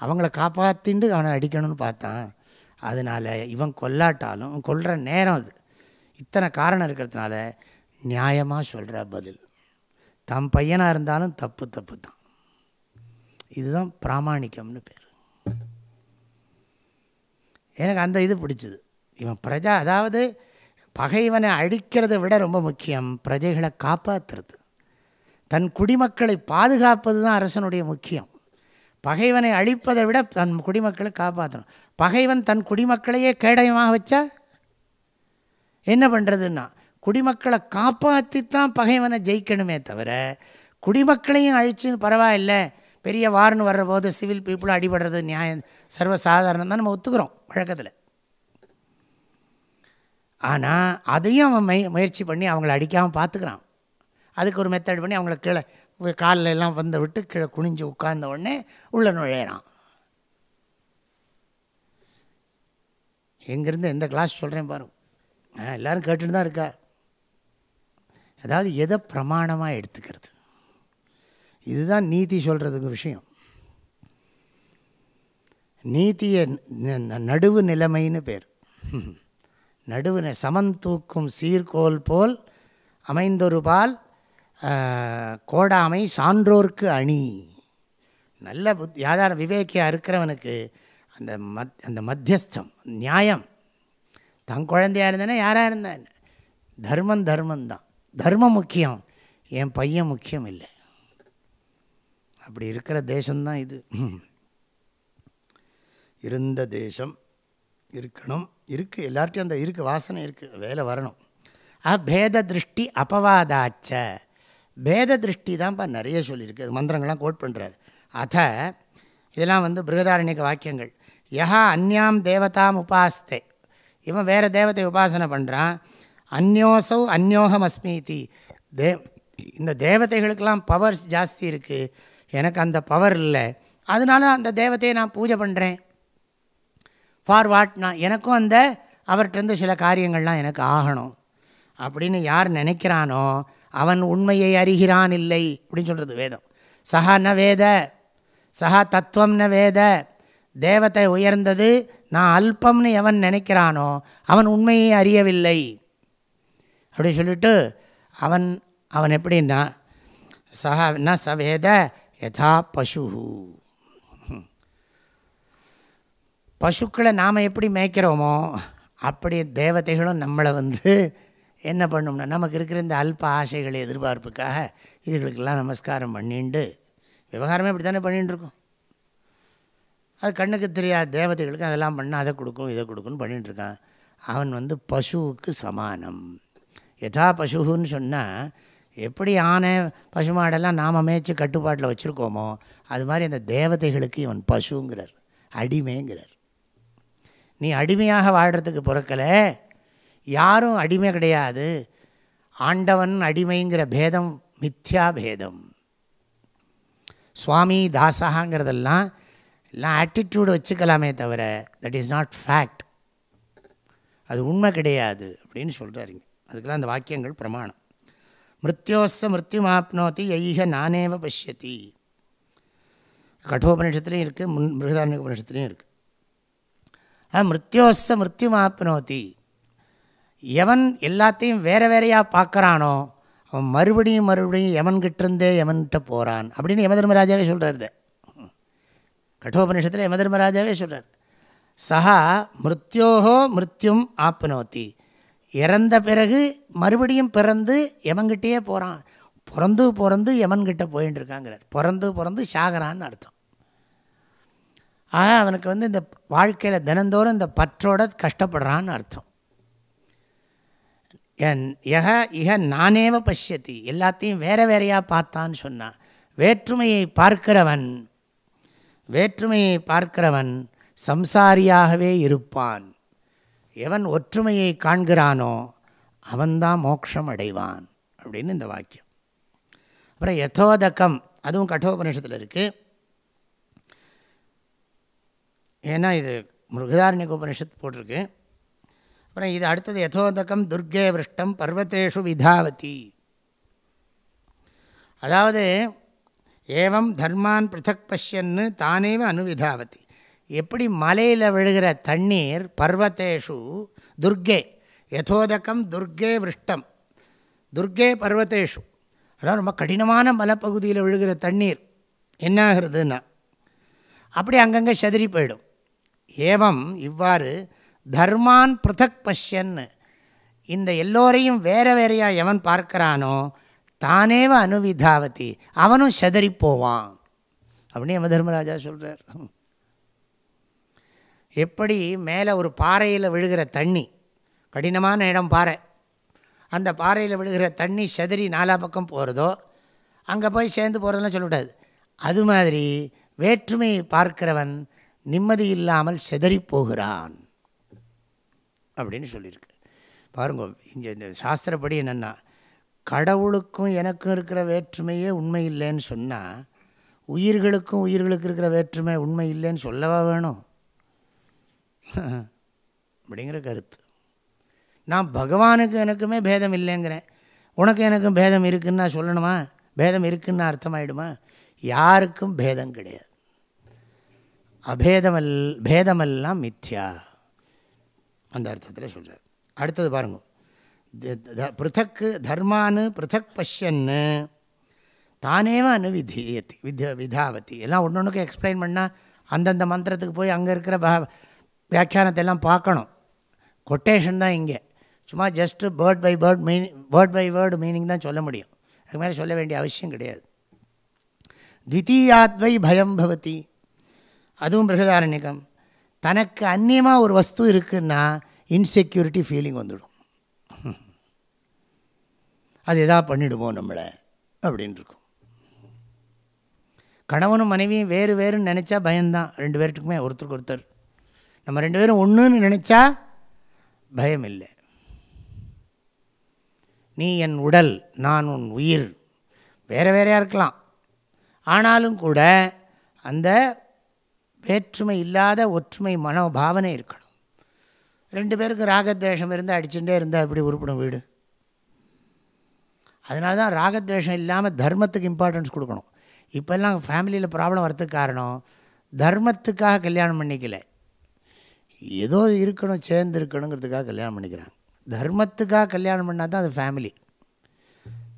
அவங்கள காப்பாற்றிண்டு அவனை அடிக்கணும்னு பார்த்தான். அதனால் இவன் கொல்லாட்டாலும் கொல்கிற நேரம் அது. இத்தனை காரணம் இருக்கிறதுனால நியாயமாக சொல்கிற பதில். தம் பையனாக இருந்தாலும் தப்பு தப்பு தான் இதுதான் பிராமாணிக்கம்னு பேர். எனக்கு அந்த இது பிடிச்சிது. இவன் பிரஜா அதாவது பகைவனை அழிக்கிறதை விட ரொம்ப முக்கியம். பிரஜைகளை காப்பாற்றுறது தன் குடிமக்களை பாதுகாப்பது தான் அரசனுடைய முக்கியம். பகைவனை அழிப்பதை விட தன் குடிமக்களை காப்பாற்றணும் பகைவன் தன் குடிமக்களையே கேடயமாக வச்சா என்ன பண்ணுறதுன்னா குடிமக்களை காப்பாற்றித்தான் பகைவனை ஜெயிக்கணுமே தவிர குடிமக்களையும் அழிச்சுன்னு பரவாயில்ல. பெரிய வார்னு வர்ற போது சிவில் பீப்புளும் அடிபடுறது நியாயம். சர்வசாதாரணம் தான் நம்ம ஒத்துக்கிறோம் வழக்கத்தில். ஆனால் அதையும் அவன் மை முயற்சி பண்ணி அவங்கள அடிக்காமல் பார்த்துக்கிறான் அதுக்கு ஒரு மெத்தட் பண்ணி அவங்கள கீழே காலில் எல்லாம் வந்து விட்டு கீழே குனிஞ்சு உட்கார்ந்த உடனே உள்ளே நுழையிறான். எங்கேருந்து எந்த கிளாஸ் சொல்கிறேன் பாருங்க எல்லோரும் கேட்டுட்டு தான் இருக்கா. அதாவது எதை பிரமாணமாக எடுத்துக்கிறது? இதுதான் நீதி சொல்கிறதுக்கு விஷயம். நீதியை ந- நடுவு நிலைமைன்னு பேர். நடுவு சமந்தூக்கும் சீர்கோல் போல் அமைந்தொரு பால் கோடாமை சான்றோர்க்கு அணி. நல்ல புத் யாதார விவேக்கியாக இருக்கிறவனுக்கு அந்த மத் அந்த மத்தியஸ்தம் நியாயம். தன் குழந்தையாக இருந்தேன்னா யாராக இருந்தேன் தர்மம் தர்மம் தான் தர்மம் முக்கியம். என் பையன் முக்கியம் இல்லை. அப்படி இருக்கிற தேசம்தான் இது. இருந்த தேசம் இருக்கணும். இருக்குது எல்லார்ட்டையும் அந்த இருக்கு வாசனை இருக்குது வேலை வரணும். அபேத திருஷ்டி அபவாதாச்ச. பேத திருஷ்டி தான்ப்பா நிறைய சொல்லியிருக்கு. அது மந்திரங்கள்லாம் கோட் பண்ணுறாரு அத இதெல்லாம் வந்து பிருகதாரண்யக வாக்கியங்கள். யஹா அந்யாம் தேவதாம் உபாஸ்தே. இவன் வேறு தேவதை உபாசனை பண்ணுறான் அந்யோசௌ அந்யோகம் அஸ்மீதி தே இந்த தேவதைகளுக்கெல்லாம் பவர்ஸ் ஜாஸ்தி இருக்குது எனக்கு அந்த பவர் இல்லை. அதனால அந்த தேவத்தையை நான் பூஜை பண்ணுறேன் ஃபார் வாட் நான் எனக்கும் அந்த அவர்கிட்டருந்து சில காரியங்கள்லாம் எனக்கு ஆகணும். அப்படின்னு யார் நினைக்கிறானோ அவன் உண்மையை அறிகிறான் இல்லை அப்படின்னு சொல்கிறது வேதம். சஹா ந வேத சஹா தத்துவம் ந வேத. தேவத்தை உயர்ந்தது நான் அல்பம்னு எவன் நினைக்கிறானோ அவன் உண்மையை அறியவில்லை. அப்படி சொல்லிட்டு அவன் அவன் எப்படின்னா சஹா ந சவேத யதா பசு பசுக்களை நாம் எப்படி மேய்க்கிறோமோ அப்படி தேவதைகளும் நம்மளை வந்து என்ன பண்ணும்னா நமக்கு இருக்கிற இந்த அல்ப ஆசைகளை எதிர்பார்ப்புக்காக இதுகளுக்கெல்லாம் நமஸ்காரம் பண்ணிண்டு விவகாரமே இப்படி தானே பண்ணிட்டுருக்கோம் அது கண்ணுக்கு தெரியாத தேவதைகளுக்கு அதெல்லாம் பண்ணால் அதை கொடுக்கும் இதை கொடுக்குன்னு பண்ணிட்டுருக்கான் அவன் வந்து பசுவுக்கு சமானம். யதா பசுன்னு சொன்னால் எப்படி ஆனை பசுமாடெல்லாம் நாம் மேய்ச்சி கட்டுப்பாட்டில் வச்சுருக்கோமோ அது மாதிரி அந்த தேவதைகளுக்கு இவன் பசுங்கிறார் அடிமைங்கிறார். நீ அடிமையாக வாழ்கிறதுக்கு பிறக்கலை யாரும் அடிமை கிடையாது. ஆண்டவன் அடிமைங்கிற பேதம் மித்யா பேதம். சுவாமி தாசகாங்கிறதெல்லாம் எல்லாம் ஆட்டிடியூடு வச்சுக்கலாமே தவிர தட் இஸ் நாட் ஃபேக்ட் அது உண்மை கிடையாது அப்படின்னு சொல்கிறாருங்க அதுக்கெல்லாம் அந்த வாக்கியங்கள் பிரமாணம். மிருத்யோஸ்த மிருத்யுமாப்னோதி ஐக நானேவ பஷ்யதி கட்டோபனிஷத்துலேயும் இருக்குது முன் மிருகதாரண்ய உபனிஷத்துலேயும் இருக்குது மிருத்யோஸ்த மிருத்யுமாப்னோதி எவன் எல்லாத்தையும் வேறு வேறையாக பார்க்குறானோ அவன் மறுபடியும் மறுபடியும் எவன்கிட்டருந்தே எவன்கிட்ட போகிறான் அப்படின்னு யமதர்மராஜாவே சொல்கிறார் கட்டோபனிஷத்தில் யமதர்மராஜாவே சொல்கிறார் சா மிருத்யோகோ மிருத்யும் ஆப்னோத்தி இறந்த பிறகு மறுபடியும் பிறந்து எவன்கிட்டயே போகிறான் பிறந்து பிறந்து எவன்கிட்ட போயின்னு இருக்காங்கிறார் பிறந்து பிறந்து சாகரான்னு அர்த்தம். ஆக அவனுக்கு வந்து இந்த வாழ்க்கையில் தினந்தோறும் இந்த பற்றோட கஷ்டப்படுறான்னு அர்த்தம். என் எக இக நானேவ பசியத்தி எல்லாத்தையும் வேற வேறையாக பார்த்தான்னு சொன்னான் வேற்றுமையை பார்க்கிறவன் வேற்றுமையை பார்க்கிறவன் சம்சாரியாகவே இருப்பான். எவன் ஒற்றுமையை காண்கிறானோ அவன்தான் மோட்சம் அடைவான் அப்படின்னு இந்த வாக்கியம். அப்புறம் யதோதகம் அதுவும் கட்டோபனிஷத்தில் இருக்குது ஏன்னா இது மிருகதாரண்யக உபனிஷத்து போட்டிருக்கு. அப்புறம் இது அடுத்தது யதோதகம் துர்கே விருஷ்டம் பர்வத்தேஷு விதாவதி. அதாவது ஏவம் தர்மான் பிருத்தக் பஷ்யன்னு தானேவ அனுவிதாவதி. எப்படி மலையில் விழுகிற தண்ணீர் பர்வத்தேஷு துர்கே யதோதகம் துர்கே விருஷ்டம். துர்கே பர்வத்தேஷு. அதாவது ரொம்ப கடினமான மலைப்பகுதியில் விழுகிற தண்ணீர். என்னாகிறதுன்னா அப்படி அங்கங்கே செதறி போயிடும். ஏவம் இவ்வாறு தர்மான் பிருதக் பஷ்யன்னு இந்த எல்லோரையும் வேற வேறையாக எவன் பார்க்கிறானோ தானேவ அனுவிதாவதி அவனும் செதறி போவான். அப்படின்னு யம தர்மராஜா சொல்கிறார் எப்படி மேலே ஒரு பாறையில் விழுகிற தண்ணி கடினமான இடம் பாறை. அந்த பாறையில் விழுகிற தண்ணி செதறி நாலா பக்கம் போகிறதோ அங்கே போய் சேர்ந்து போகிறதெல்லாம் சொல்லக்கூடாது. அது மாதிரி வேற்றுமையை பார்க்கிறவன் நிம்மதி இல்லாமல் செதறி போகிறான் அப்படின்னு சொல்லியிருக்கு. பாருங்க இங்கே இந்த சாஸ்திரப்படி என்னென்னா கடவுளுக்கும் எனக்கும் இருக்கிற வேற்றுமையே உண்மை இல்லைன்னு சொன்னால் உயிர்களுக்கும் உயிர்களுக்கு இருக்கிற வேற்றுமை உண்மை இல்லைன்னு சொல்லவா வேணும்? *laughs* அப்படிங்கிற கருத்து. நான் பகவானுக்கு எனக்குமே பேதம் இல்லைங்கிறேன். உனக்கு எனக்கும் பேதம் இருக்குன்னு நான் சொல்லணுமா? பேதம் இருக்குன்னு அர்த்தமாயிடுமா? யாருக்கும் பேதம் கிடையாது. அபேதமல் பேதமெல்லாம் மித்யா. அந்த அர்த்தத்தில் சொல்கிறார் அடுத்தது பாருங்கள் பிருத்தக்கு தர்மானு பிருத்தக் பஷ்யன்னு தானேவ அனுவிதீயத்தி வித விதாவதி. எல்லாம் ஒன்று ஒன்றுக்கு எக்ஸ்பிளைன் பண்ணால் அந்தந்த மந்திரத்துக்கு போய் அங்கே இருக்கிற வியாக்கியானத்தை எல்லாம் பார்க்கணும். கொட்டேஷன் தான் இங்கே. சும்மா just word by word meaning word by word meaning தான் சொல்ல முடியும். அது மாதிரி சொல்ல வேண்டிய அவசியம் கிடையாது. தித்தீயாத்வை பயம் பவதி. அதுவும் பிருகதாரண்யகம். தனக்கு அந்நியமாக ஒரு வஸ்து இருக்குன்னா இன்செக்யூரிட்டி ஃபீலிங் வந்துடும். *laughs* அது எதா பண்ணிடுவோம் நம்மளை? அப்படின்னு இருக்கும். கணவனும் மனைவியும் வேறு வேறுன்னு நினச்சா பயம்தான். ரெண்டு பேர்த்துக்குமே ஒருத்தருக்கு ஒருத்தர். நம்ம ரெண்டு பேரும் ஒன்றுன்னு நினச்சா பயம் இல்லை நீ என் உடல் நான் உன் உயிர். வேறு வேறையாக இருக்கலாம். ஆனாலும் கூட அந்த வேற்றுமை இல்லாத ஒற்றுமை மனோபாவனை இருக்கணும். ரெண்டு பேருக்கு ராகத்வேஷம் இருந்து அடிச்சுட்டே இருந்தால் எப்படி உருப்பிடும் வீடு? அதனால தான் ராகத்வேஷம் இல்லாமல் தர்மத்துக்கு இம்பார்ட்டன்ஸ் கொடுக்கணும். இப்போல்லாம் ஃபேமிலியில் ப்ராப்ளம் வரத்துக்கு காரணம் தர்மத்துக்காக கல்யாணம் பண்ணிக்கல. ஏதோ இருக்கணும் சேர்ந்து இருக்கணுங்கிறதுக்காக கல்யாணம் பண்ணிக்கிறாங்க. தர்மத்துக்காக கல்யாணம் பண்ணால் தான் அது ஃபேமிலி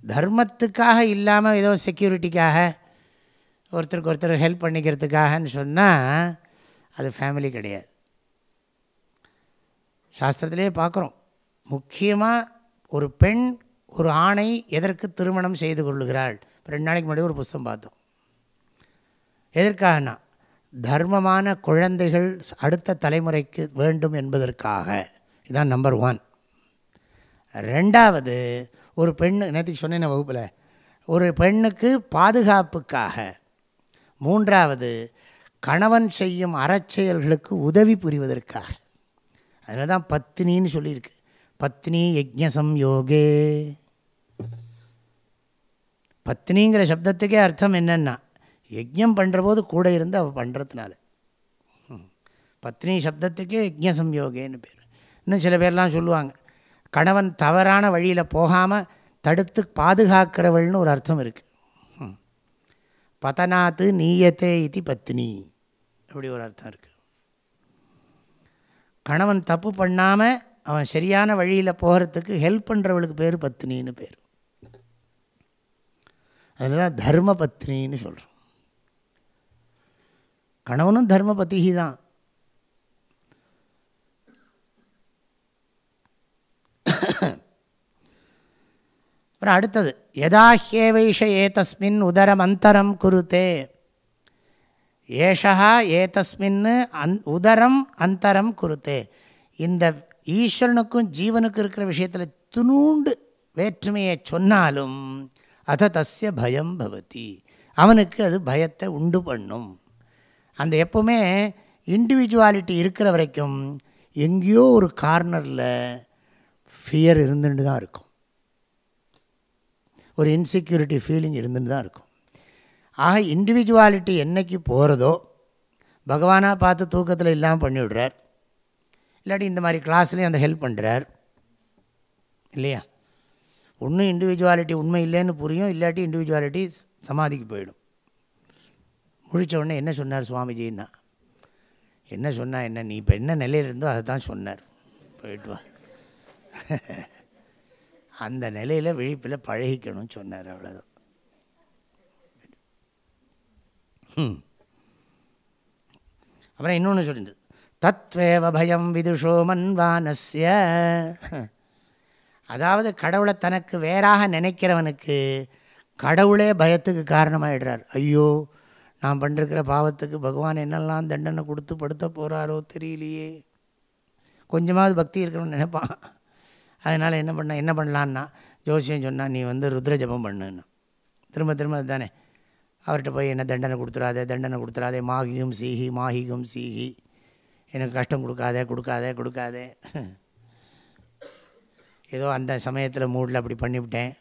தர்மத்துக்காக இல்லாமல் ஏதோ செக்யூரிட்டிக்காக ஒருத்தருக்கு ஒருத்தர் ஹெல்ப் பண்ணிக்கிறதுக்காகன்னு சொன்னால் அது ஃபேமிலி கிடையாது. சாஸ்திரத்திலே பார்க்குறோம். முக்கியமாக ஒரு பெண் ஒரு ஆணை எதற்கு திருமணம் செய்து கொள்ளுகிறாள்? ரெண்டு நாளைக்கு முன்னாடி ஒரு புஸ்தகம் பார்த்தோம். எதற்காகனா? தர்மமான குழந்தைகள் அடுத்த தலைமுறைக்கு வேண்டும் என்பதற்காக. இதுதான் நம்பர் ஒன் ரெண்டாவது ஒரு பெண்ணு நேற்றுக்கு சொன்னேன் வகுப்பில் ஒரு பெண்ணுக்கு பாதுகாப்புக்காக. மூன்றாவது கணவன் செய்யும் அறச்செயல்களுக்கு உதவி புரிவதற்காக. அதில் தான் பத்தினின்னு சொல்லியிருக்கு. பத்னி யஜ்ஞசம் யோகே பத்னிங்கிற சப்தத்துக்கே அர்த்தம் என்னென்னா யஜ்யம் பண்ணுற போது கூட இருந்து அவள் பண்ணுறதுனால பத்னி சப்தத்துக்கே யஜ்ய சம்யோகேன்னு பேர். இன்னும் சில பேர்லாம் சொல்லுவாங்க. கணவன் தவறான வழியில் போகாமல் தடுத்து பாதுகாக்கிறவள்னு ஒரு அர்த்தம் இருக்குது பதனாத்து நீயத்தே இது பத்னி. அப்படி ஒரு அர்த்தம் இருக்குது கணவன் தப்பு பண்ணாமல் அவன் சரியான வழியில் போகிறதுக்கு ஹெல்ப் பண்ணுறவளுக்கு பேர் பத்னின்னு பேர். அதில் தான் தர்ம பத்னின்னு சொல்கிறோம் கணவனும் தர்மபதி தான். அப்புறம் அடுத்தது யதாஹ்யேவைஷ ஏதஸ்மின் உதரம் அந்தரம் குருத்தே. ஏஷா ஏதஸ்மின் அந் உதரம் அந்தரம் குருத்தே. இந்த ஈஸ்வரனுக்கும் ஜீவனுக்கும் இருக்கிற விஷயத்தில் துணூண்டு வேற்றுமையை சொன்னாலும் அத தஸ்ய பயம் பவதி. அவனுக்கு அது பயத்தை உண்டு பண்ணும். அந்த எப்போவுமே இண்டிவிஜுவாலிட்டி இருக்கிற வரைக்கும் எங்கேயோ ஒரு கார்னரில் ஃபியர் இருந்துட்டு தான் இருக்கும். ஒரு இன்செக்யூரிட்டி ஃபீலிங் இருந்துட்டு தான் இருக்கும். ஆக இண்டிவிஜுவாலிட்டி என்றைக்கு போகிறதோ பகவானாக பார்த்து தூக்கத்தில் இல்லாமல் பண்ணிவிடுறார் இல்லாட்டி இந்த மாதிரி கிளாஸ்லேயும் அந்த ஹெல்ப் பண்ணுறார் இல்லையா? ஒன்றும் இண்டிவிஜுவாலிட்டி உண்மை இல்லைன்னு புரியும் இல்லாட்டி இண்டிவிஜுவாலிட்டி சமாதிக்கு போயிடும். முழித்த உடனே என்ன சொன்னார் சுவாமிஜின்னா என்ன சொன்னால் என்ன நீ இப்போ என்ன நிலையில் இருந்தோ அதை தான் சொன்னார். போயிட்டு வா. அந்த நிலையில் விழிப்பில் பழகிக்கணும்னு சொன்னார் அவ்வளோதான் அப்புறம் இன்னொன்று சொல்லிருந்தது தத்வேவ பயம் விதுஷோ மன்வானஸ்ய. அதாவது கடவுளை தனக்கு வேறாக நினைக்கிறவனுக்கு கடவுளே பயத்துக்கு காரணமாகிடுறார் ஐயோ நான் பண்ணிருக்கிற பாவத்துக்கு பகவான் என்னெல்லாம் தண்டனை கொடுத்து படுத்த போகிறாரோ தெரியலையே. கொஞ்சமாவது பக்தி இருக்கணும்னு நினைப்பான். அதனால் என்ன பண்ண என்ன பண்ணலான்னா ஜோசியம் சொன்னால் நீ வந்து ருத்ர ஜபம் பண்ணுன்னு. திரும்ப திரும்ப அதுதானே. அவர்கிட்ட போய் என்ன தண்டனை கொடுத்துடாதே தண்டனை கொடுத்துடாதே மாகிகும் சீகி மாகிகும் சீகி. எனக்கு கஷ்டம் கொடுக்காதே கொடுக்காதே கொடுக்காதே. ஏதோ அந்த சமயத்தில் மூடில் அப்படி பண்ணிவிட்டேன்.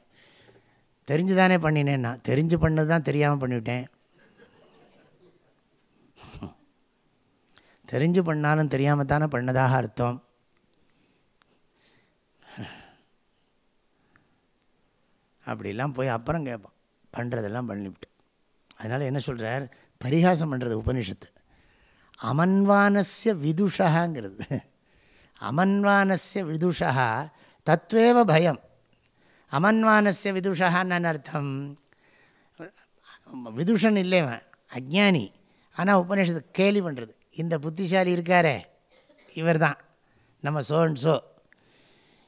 தெரிஞ்சு தானே பண்ணினேன்னா தெரிஞ்சு பண்ணது தான் தெரியாமல் பண்ணிவிட்டேன். தெரிஞ்சு பண்ணாலும் தெரியாமல் தானே பண்ணதாக அர்த்தம். அப்படிலாம் போய் அப்புறம் கேட்பான். பண்ணுறதெல்லாம் பண்ணிவிட்டு. அதனால் என்ன சொல்கிறார் பரிகாசம் பண்ணுறது உபனிஷத்து அமன்வானஸ்ய விதுஷாங்கிறது அமன்வானஸ்ய விதுஷா தத்வேவ பயம். அமன்வானஸ்ய விதுஷான்னு அர்த்தம்? விதுஷன் இல்லைவன் அஜ்ஞானி. ஆனால் உபநிஷத்து கேலி பண்ணுறது இந்த புத்திசாலி இருக்காரே இவர் தான் நம்ம சோன் சோ.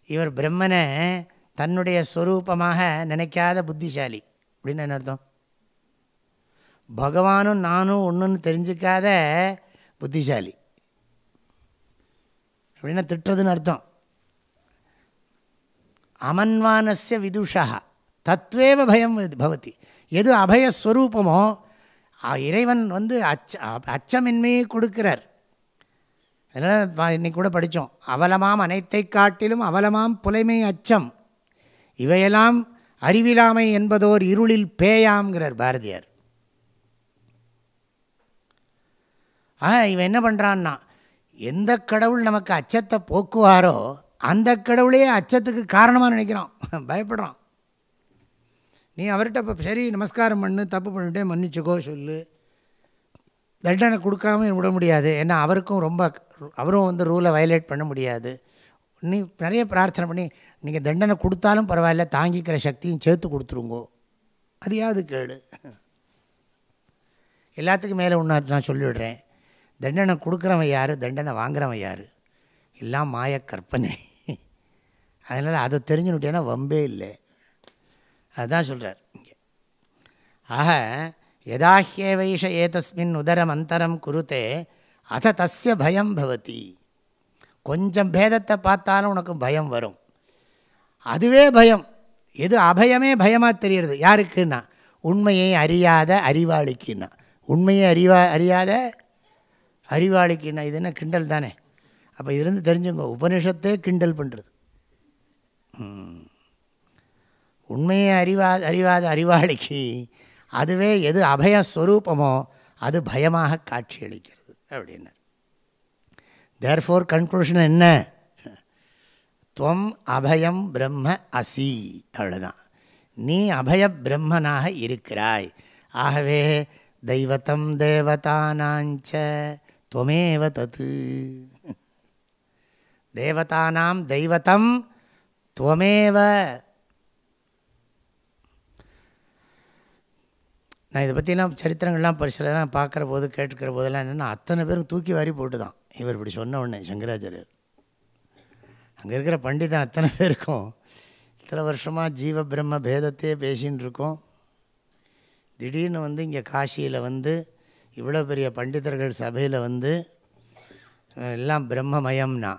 இவர் பிரம்மனை தன்னுடைய ஸ்வரூபமாக நினைக்காத புத்திசாலி. அப்படின்னு என்ன அர்த்தம்? பகவானும் நானும் ஒன்றுன்னு தெரிஞ்சிக்காத புத்திசாலி. அப்படின்னா திட்டுறதுன்னு அர்த்தம். அமன்வானஸ்ய விதுஷா. தத்வேவ பயம் பவதி. எது அபயஸ்வரூபமோ இறைவன் வந்து அச்ச அச்சமின்மையை கொடுக்கிறார். அதனால் இன்னைக்கு கூட படித்தோம் அவலமாம் அனைத்தை காட்டிலும் அவலமாம் புலைமை அச்சம். இவையெல்லாம் அறிவிலாமை என்பதோர் இருளில் பேயாம்ங்கிறார் பாரதியார். ஆ இவன் என்ன பண்ணுறான்னா எந்த கடவுள் நமக்கு அச்சத்தை போக்குவாரோ அந்த கடவுளையே அச்சத்துக்கு காரணமாக நினைக்கிறான். பயப்படுறான். நீ அவர்கிட்ட இப்போ சரி நமஸ்காரம் பண்ணு தப்பு பண்ணிட்டே மன்னிச்சுக்கோ சொல்லு. தண்டனை கொடுக்காம விட முடியாது. ஏன்னா அவருக்கும் ரொம்ப அவரும் வந்து ரூலை வயலேட் பண்ண முடியாது. நீ நிறைய பிரார்த்தனை பண்ணி நீங்கள் தண்டனை கொடுத்தாலும் பரவாயில்ல தாங்கிக்கிற சக்தியும் சேர்த்து கொடுத்துருங்கோ. அதையாவது கேடு எல்லாத்துக்கும் மேலே ஒன்று நான் சொல்லிவிடுறேன். தண்டனை கொடுக்குறவன் யார்? தண்டனை வாங்குறவன் யார்? எல்லாம் மாய கற்பனை. அதனால் அதை தெரிஞ்சுனுட்டேன்னா வம்பே இல்லை. அதுதான் சொல்கிறார் இங்கே. ஆக யதாஹ்யேவைஷ ஏதஸ்மின் உதரம் அந்தரம் குருத்தே அத தஸ்ய பயம் பவதி. கொஞ்சம் பேதத்தை பார்த்தாலும் உனக்கு பயம் வரும். அதுவே பயம். எது அபயமே பயமாக தெரிகிறது யாருக்குன்னா? உண்மையை அறியாத அறிவாளிக்குன்னா. உண்மையை அறிவா அறியாத அறிவாளிக்குன்னா. இது என்ன கிண்டல் தானே? அப்போ இதுலேருந்து தெரிஞ்சுங்க. உபனிஷத்தே கிண்டல் பண்ணுறது உண்மையை அறிவா அறிவாத அறிவாளிக்கு அதுவே எது அபயஸ்வரூபமோ அது பயமாக காட்சியளிக்கிறது அப்படின்னார். தேர்ஃபோர் கன்க்ளூஷன் என்ன? துவம் அபயம் பிரம்ம அசி. அவ்வளோதான் நீ அபய பிரம்மனாக இருக்கிறாய். ஆகவே தெய்வத்தம் தேவதானாஞ்ச துவமேவ தத்து. தேவதானாம் தெய்வத்தம் துவமேவ நான் இதை பற்றிலாம் சரித்திரங்கள்லாம் பரிசுலாம் பார்க்குற போது கேட்டுக்கிற போதெல்லாம் என்னென்னா அத்தனை பேரும் தூக்கி வாரி போட்டு தான் இவர் இப்படி சொன்ன உடனே சங்கராச்சாரியர். அங்கே இருக்கிற பண்டிதன் அத்தனை பேருக்கும் இத்தனை வருஷமாக ஜீவ பிரம்ம பேதத்தையே பேசின்னு இருக்கோம் திடீர்னு வந்து இங்கே காசியில் வந்து இவ்வளோ பெரிய பண்டிதர்கள் சபையில் வந்து எல்லாம் பிரம்மமயம்னா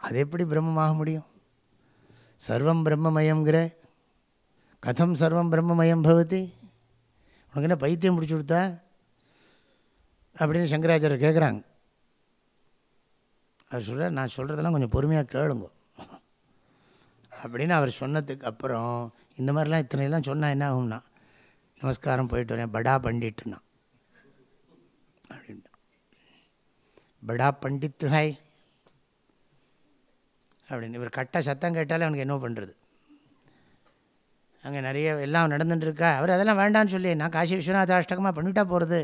அது எப்படி பிரம்மமாக முடியும்? சர்வம் பிரம்மமயங்கிற கதம் சர்வம் பிரம்மமயம் பவதி. உனக்கு என்ன பைத்தியம் பிடிச்சி கொடுத்தா? அப்படின்னு சங்கராச்சாரியர் கேட்குறாங்க அவர் சொல்கிறார் நான் சொல்கிறதெல்லாம் கொஞ்சம் பொறுமையாக கேளுங்க. அப்படின்னு அவர் சொன்னதுக்கு அப்புறம் இந்த மாதிரிலாம் இத்தனையெல்லாம் சொன்னால் என்ன ஆகும்னா நமஸ்காரம் போயிட்டு வரேன் படா பண்டிட்டுனா அப்படின்னா படா பண்டித்து ஹாய் அப்படின்னு இவர் கட்ட சத்தம் கேட்டாலே அவனுக்கு என்ன பண்ணுறது அங்கே நிறைய எல்லாம் நடந்துட்டுருக்கா. அவர் அதெல்லாம் வேண்டான்னு சொல்லி நான் காசி விஸ்வநாத அஷ்டகமாக பண்ணிட்டா போகிறது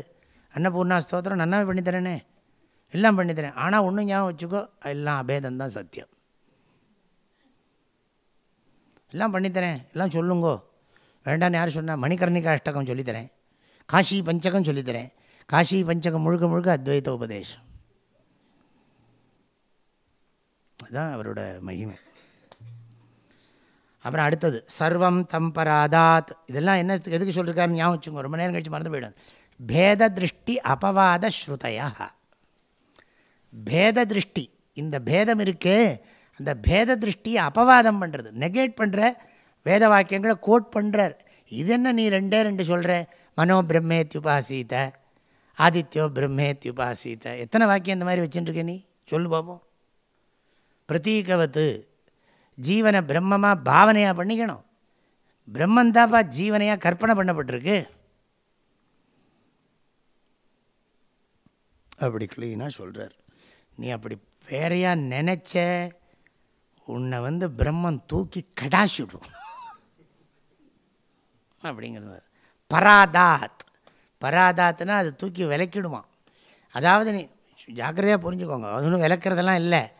அன்னபூர்ணா ஸ்தோத்திரம் நன்னாவே பண்ணித்தரேனே. எல்லாம் பண்ணித்தரேன். ஆனால் ஒன்றும் ஞாபகம் வச்சுக்கோ எல்லாம் அபேதம் தான் சத்தியம். எல்லாம் பண்ணித்தரேன். எல்லாம் சொல்லுங்கோ. வேண்டான்னு யார் சொன்னால் மணிகர்ணிகா அஷ்டகம் சொல்லித்தரேன். காஷி பஞ்சகம் சொல்லித்தரேன். காஷி பஞ்சகம் முழுக்க முழுக்க அத்வைத உபதேசம் அதுதான் அவரோட மகிமை. அப்புறம் அடுத்தது சர்வம் தம்பராதாத். இதெல்லாம் என்ன எதுக்கு சொல்லியிருக்காருன்னு ஞாபகம் வச்சுங்க ரொம்ப நேரம் கழிச்சு மறந்து போயிடும் பேத திருஷ்டி அபவாத ஸ்ருதையா பேத திருஷ்டி இந்த பேதம் இருக்கே அந்த பேத திருஷ்டியை அபவாதம் பண்ணுறது நெகேட் பண்ணுற வேத வாக்கியங்களை கோட் பண்ணுறார் இது என்ன நீ ரெண்டே ரெண்டு சொல்கிற மனோ பிரம்மேத்யுபாசீத ஆதித்யோ பிரம்மேத்யுபாசீத. எத்தனை வாக்கியம் இந்த மாதிரி வச்சுட்டுருக்க நீ? சொல்லு பாப்போம். பிரதீகவத்து ஜீவனை பிரம்மமாக பாவனையாக பண்ணிக்கணும். பிரம்மந்தாப்பா ஜீவனையாக கற்பனை பண்ணப்பட்டிருக்கு. அப்படி க்ளீனாக சொல்கிறார் நீ அப்படி வேறையாக நினச்ச உன்னை வந்து பிரம்மன் தூக்கி கடாசிடும். அப்படிங்கிறது பராதாத். பராதாத்னா அது தூக்கி விளக்கிடுவான். அதாவது நீ ஜாக்கிரதையாக புரிஞ்சுக்கோங்க. அது ஒன்றும் விளக்குறதெல்லாம் இல்லை.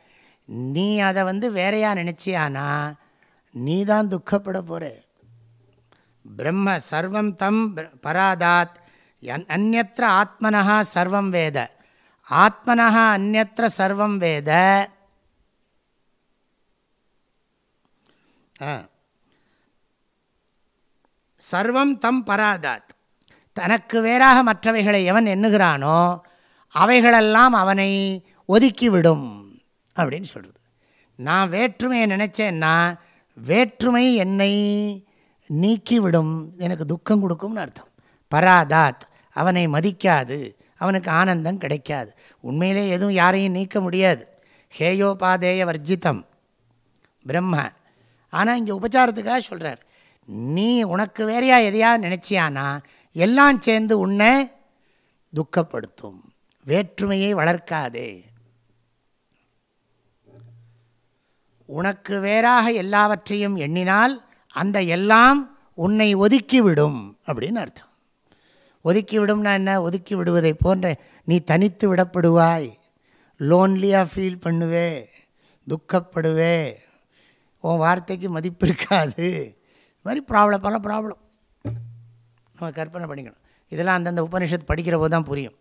நீ அதை வந்து வேறையாக நினச்சியானா நீ தான் துக்கப்பட போகிற பிரம்ம சர்வம் தம் பராதாத். அந்நத்திர ஆத்மனா சர்வம் வேத. ஆத்மனா அந்நத்திர சர்வம் வேத. சர்வம் தம் பராதாத். தனக்கு வேறாக மற்றவைகளை எவன் எண்ணுகிறானோ அவைகளெல்லாம் அவனை ஒதுக்கிவிடும். அப்படின்னு சொல்கிறது நான் வேற்றுமையை நினச்சேன்னா வேற்றுமை என்னை நீக்கிவிடும் எனக்கு துக்கம் கொடுக்கும்னு அர்த்தம். பராதாத் அவனை மதிக்காது அவனுக்கு ஆனந்தம் கிடைக்காது. உண்மையிலே எதுவும் யாரையும் நீக்க முடியாது. ஹேயோபாதேய வர்ஜிதம். பிரம்ம. ஆனால் இங்கே உபச்சாரத்துக்காக சொல்கிறார் நீ உனக்கு வேறையா எதையா நினச்சியானா எல்லாம் சேர்ந்து உன்னை துக்கப்படுத்தும். வேற்றுமையை வளர்க்காதே. உனக்கு வேறாக எல்லாவற்றையும் எண்ணினால் அந்த எல்லாம் உன்னை ஒதுக்கிவிடும் அப்படின்னு அர்த்தம். ஒதுக்கிவிடும்னா என்ன? ஒதுக்கி விடுவதை போன்ற நீ தனித்து விடப்படுவாய். லோன்லியாக ஃபீல் பண்ணுவே. துக்கப்படுவே. உன் வார்த்தைக்கு மதிப்பு இருக்காது. இது மாதிரி ப்ராப்ளம் பல ப்ராப்ளம் நம்ம கற்பனை பண்ணிக்கணும். இதெல்லாம் அந்தந்த உபனிஷத் படிக்கிற போது தான் புரியும்.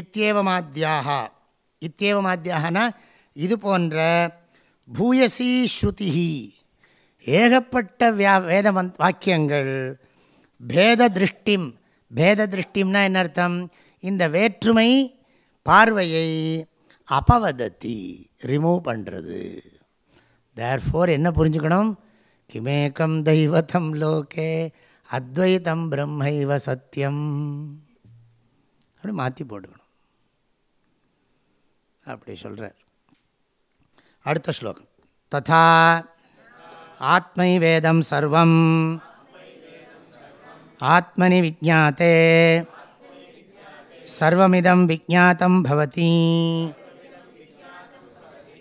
இத்தியேவமாத்தியாக இத்தியேவமாத்தியாகனா இது போன்ற பூயசி ஸ்ருதி ஏகப்பட்ட வியா வேத மந்த் வாக்கியங்கள் பேத திருஷ்டிம் பேத திருஷ்டிம்னா என்ன அர்த்தம்? இந்த வேற்றுமை பார்வையை அபவதத்தி ரிமூவ் பண்ணுறது தேர்ஃபோர் என்ன புரிஞ்சுக்கணும்? கிமேக்கம் தெய்வத்தம் லோகே அத்வைதம் பிரம்மைவ சத்தியம் அப்படி மாற்றி போட்டுக்கணும். அப்படி சொல்கிறார் அடுத்த ஸ்லோகம். ததா ஆத்மை வேதம் சர்வம். ஆத்மனி விஜாத்தே சர்வமிதம் விஜாத்தம் பவதி.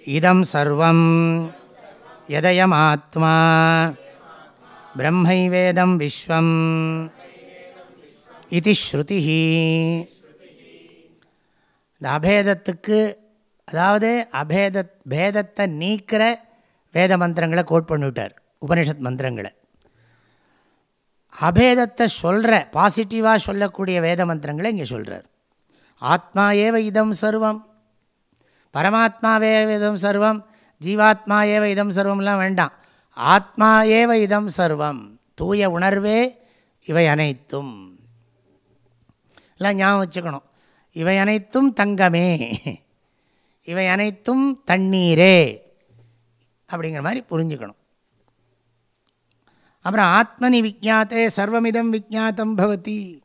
இதம் சர்வம். யதயம் ஆத்மா பிரம்மைவேதம் விஸ்வம். இது ஸ்ருதி இந்த அபேதத்துக்கு அதாவது அபேத பேதத்தை நீக்கிற வேத மந்திரங்களை கோட் பண்ணிவிட்டார். உபனிஷத் மந்திரங்களை. அபேதத்தை சொல்கிற பாசிட்டிவாக சொல்லக்கூடிய வேத மந்திரங்களை இங்கே சொல்கிறார் ஆத்மா ஏவ இதம் சர்வம். பரமாத்மாவே இதம் சர்வம். ஜீவாத்மா ஏவ இதம் சர்வம்லாம் வேண்டாம். ஆத்மா ஏவ இதம் சர்வம். தூய உணர்வே இவை அனைத்தும். எல்லாம் ஞாபகம் வச்சுக்கணும். இவை அனைத்தும் தங்கமே. இவை அனைத்தும் தண்ணீரே அப்படிங்கிற மாதிரி புரிஞ்சுக்கணும். அப்புறம் ஆத்மனி விஜாத்தே சர்வமிதம் விஜாத்தம் பவதி.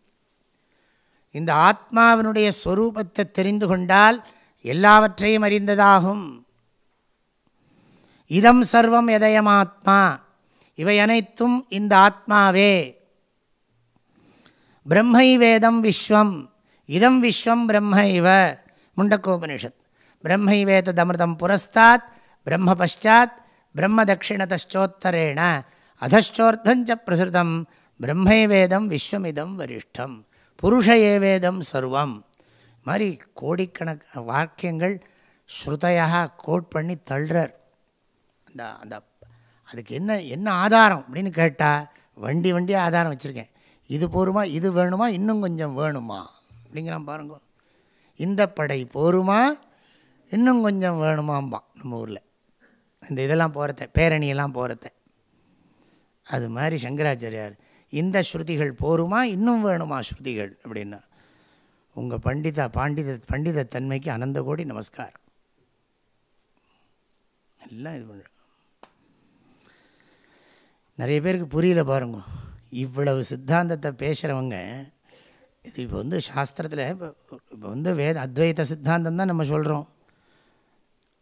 இந்த ஆத்மாவினுடைய ஸ்வரூபத்தை தெரிந்து கொண்டால் எல்லாவற்றையும் அறிந்ததாகும். இதம் சர்வம் எதயமாத்மா. இவை அனைத்தும் இந்த ஆத்மாவே. பிரம்மை வேதம் விஸ்வம். இதம் விஸ்வம் பிரம்ம இவ. முண்டக்கோபனிஷத். பிரம்மை புரஸ்தாத் பிரம்ம பஷாத் பிரம்ம தட்சிணதோத்தரேண அதச்சோர்தஞ்ச பிரசுதம் பிரம்மை வேதம் விஸ்வமிதம் வரிஷ்டம் புருஷ ஏவேதம் சர்வம் மாதிரி கோடிக்கணக்கு வாக்கியங்கள் ஸ்ருதையாக கோட் பண்ணி தள்ளுறார். அந்த அந்த அதுக்கு என்ன என்ன ஆதாரம் அப்படின்னு கேட்டால் வண்டி வண்டியாக ஆதாரம் வச்சுருக்கேன். இது போருமா இது வேணுமா இன்னும் கொஞ்சம் வேணுமா? அப்படிங்கிறான் பாருங்க. இந்த படை போருமா இன்னும் கொஞ்சம் வேணுமாம்பான் நம்ம ஊரில். இந்த இதெல்லாம் போகிறத பேரணியெல்லாம் போகிறத அது மாதிரி சங்கராச்சாரியார் இந்த ஸ்ருதிகள் போருமா இன்னும் வேணுமா ஸ்ருதிகள் அப்படின்னா உங்கள் பண்டித பாண்டித பண்டித தன்மைக்கு அனந்த கோடி நமஸ்காரம். எல்லாம் இது பண்ணுறோம் நிறைய பேருக்கு புரியல பாருங்க. இவ்வளவு சித்தாந்தத்தை பேசுகிறவங்க இது இப்போ வந்து சாஸ்திரத்தில் இப்போ இப்போ வந்து வேத அத்வைத சித்தாந்தம் தான் நம்ம சொல்கிறோம்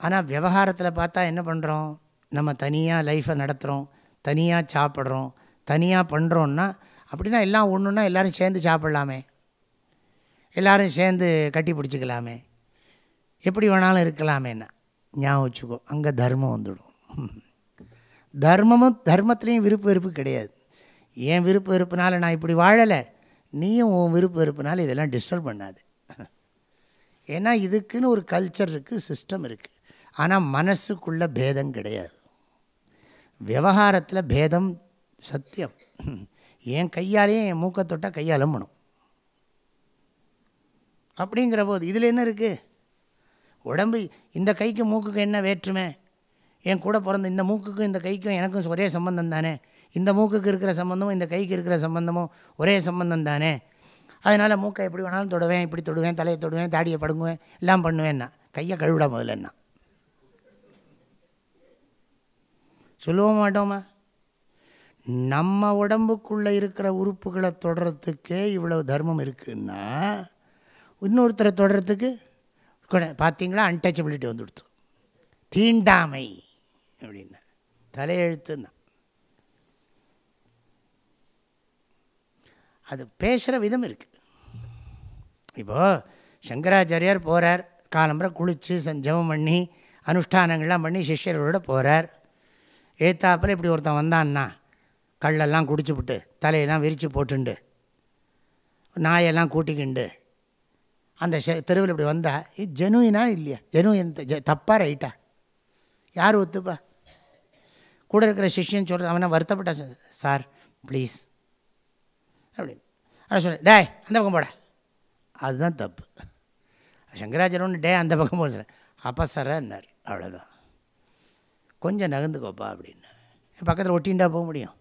ஆனால் விவகாரத்தில் பார்த்தா என்ன பண்ணுறோம் நம்ம தனியாக லைஃப்பை நடத்துகிறோம் தனியாக சாப்பிட்றோம். தனியாக பண்ணுறோன்னா அப்படின்னா எல்லாம் ஒன்றுன்னா எல்லோரும் சேர்ந்து சாப்பிட்லாமே. எல்லோரும் சேர்ந்து கட்டி பிடிச்சிக்கலாமே. எப்படி வேணாலும் இருக்கலாமேன்னா ஞாபகம் வச்சுக்கோ அங்கே தர்மம் வந்துடும். தர்மமும் தர்மத்துலேயும் விருப்பு வெறுப்பு கிடையாது. ஏன் விருப்ப வெறுப்புனால நான் இப்படி வாழலை? நீயும் உன் விருப்ப வெறுப்புனால இதெல்லாம் டிஸ்டர்ப் பண்ணாது. ஏன்னா இதுக்குன்னு ஒரு கல்ச்சர் இருக்குது சிஸ்டம் இருக்குது ஆனால் மனசுக்குள்ள பேதம் கிடையாது. விவகாரத்தில் பேதம் சத்தியம். என் கையாலேயே என் மூக்கை தொட்டால் கையால் அப்படிங்கிற போது இதில் என்ன இருக்குது உடம்பு இந்த கைக்கு மூக்குக்கு என்ன வேற்றுமை? என் கூட பிறந்த இந்த மூக்குக்கும் இந்த கைக்கும் எனக்கும் ஒரே சம்பந்தம் தானே? இந்த மூக்குக்கு இருக்கிற சம்பந்தமும் இந்த கைக்கு இருக்கிற சம்பந்தமும் ஒரே சம்பந்தம் தானே? அதனால் மூக்கை எப்படி வேணாலும் தொடுவேன் இப்படி தொடுவேன் தலையை தொடுவேன் தாடியை படுங்குவேன் எல்லாம் பண்ணுவேன்னா கையை கழுவிட முதல்லன்னா. சொல்லுவோம் மாட்டோமா? நம்ம உடம்புக்குள்ளே இருக்கிற உறுப்புகளை தொடரத்துக்கே இவ்வளவு தர்மம் இருக்குன்னா இன்னொருத்தரை தொடரத்துக்கு பார்த்தீங்களா அன்டச்சபிலிட்டி வந்துடுத்து. தீண்டாமை அப்படின்னா தலையெழுத்துன்னா. அது பேசுகிற விதம் இருக்குது இப்போது சங்கராச்சாரியார் போகிறார் காலம்புற குளித்து ஜெபம் பண்ணி அனுஷ்டானங்கள்லாம் பண்ணி சிஷ்யர்களோட போகிறார் ஏத்தாப்பில் இப்படி ஒருத்தன் வந்தான்னா கள்ளெல்லாம் குடிச்சுப்புட்டு தலையெல்லாம் விரித்து போட்டுண்டு நாயெல்லாம் கூட்டிக்கிண்டு அந்த தெருவில் இப்படி வந்தால் இது ஜெனுயினா இல்லையா? ஜெனுயின் தப்பாக ரைட்டா யார் ஒத்துப்பா? கூட இருக்கிற சிஷ்யன் சொல்கிறது அவனை வருத்தப்பட்டான் சார் ப்ளீஸ் அப்படின்னு அவன் சொல்ல டே அந்த பக்கம் போட. அதுதான் தப்பு. சங்கராச்சாரியன் ஒன்று டே அந்த பக்கம் போட அப்போ சரன்னார் அவ்வளோதான் கொஞ்சம் நகர்ந்துக்கோப்பா அப்படின்னு. பக்கத்தில் ஒட்டின்ண்டா போக முடியும்.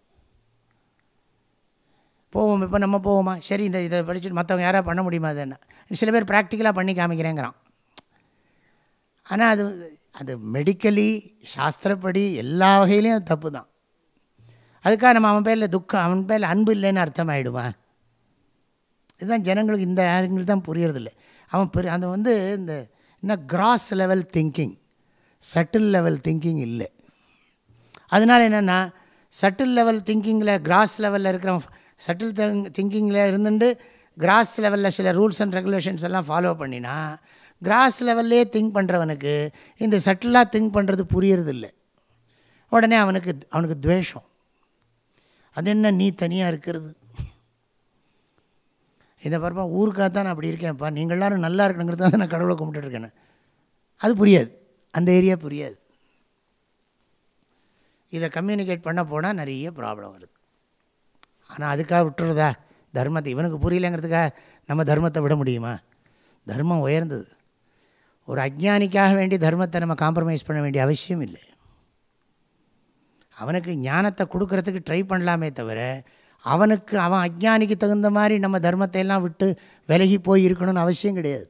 போவோம் இப்போ நம்ம போவோமா? சரி இந்த இதை படிச்சுட்டு மற்றவங்க யாராவது பண்ண முடியுமா அது என்ன? சில பேர் ப்ராக்டிக்கலாக பண்ணி காமிக்கிறேங்கிறான். ஆனால் அது அது மெடிக்கலி சாஸ்திரப்படி எல்லா வகையிலையும் அது தப்பு தான் அதுக்காக நம்ம அவன் பேரில் துக்கம் அவன் பேரில் அன்பு இல்லைன்னு அர்த்தம் ஆகிடுமா இதுதான் ஜனங்களுக்கு இந்த யாருங்களுக்கு தான் புரியறதில்லை. அவன் பெரிய அந்த வந்து இந்த என்ன gross level thinking subtle level thinking இல்லை. அதனால் என்னென்னா சட்டில் லெவல் திங்கிங்கில் கிராஸ் லெவலில் இருக்கிற சட்டில் திங்கிங்கில் இருந்துட்டு கிராஸ் லெவலில் சில ரூல்ஸ் அண்ட் ரெகுலேஷன்ஸ் எல்லாம் ஃபாலோ பண்ணினா கிராஸ் லெவல்லே திங்க் பண்ணுறவனுக்கு இந்த சட்டிலாக திங்க் பண்ணுறது புரியறதில்லை. உடனே அவனுக்கு அவனுக்கு துவேஷம். அது என்ன நீ தனியாக இருக்கிறது? இதை பாருப்பா ஊருக்காக தான் நான் அப்படி இருக்கேன்ப்பா. நீங்கள் எல்லோரும் நல்லா இருக்கணுங்கிறது தான் நான் கடவுளை கும்பிட்டுருக்கேன்னு அது புரியாது. அந்த ஏரியா புரியாது. இதை கம்யூனிகேட் பண்ண போனால் நிறைய ப்ராப்ளம் வருது. ஆனால் அதுக்காக விட்டுறதா? தர்மத்தை இவனுக்கு புரியலைங்கிறதுக்காக நம்ம தர்மத்தை விட முடியுமா? தர்மம் உயர்ந்தது. ஒரு அஜ்ஞானிக்காக வேண்டி தர்மத்தை நம்ம காம்ப்ரமைஸ் பண்ண வேண்டிய அவசியம் இல்லை. அவனுக்கு ஞானத்தை கொடுக்கறதுக்கு ட்ரை பண்ணலாமே தவிர அவனுக்கு அவன் அஜ்ஞானிக்கு தகுந்த மாதிரி நம்ம தர்மத்தை எல்லாம் விட்டு விலகி போய் இருக்கணும்னு அவசியம் கிடையாது.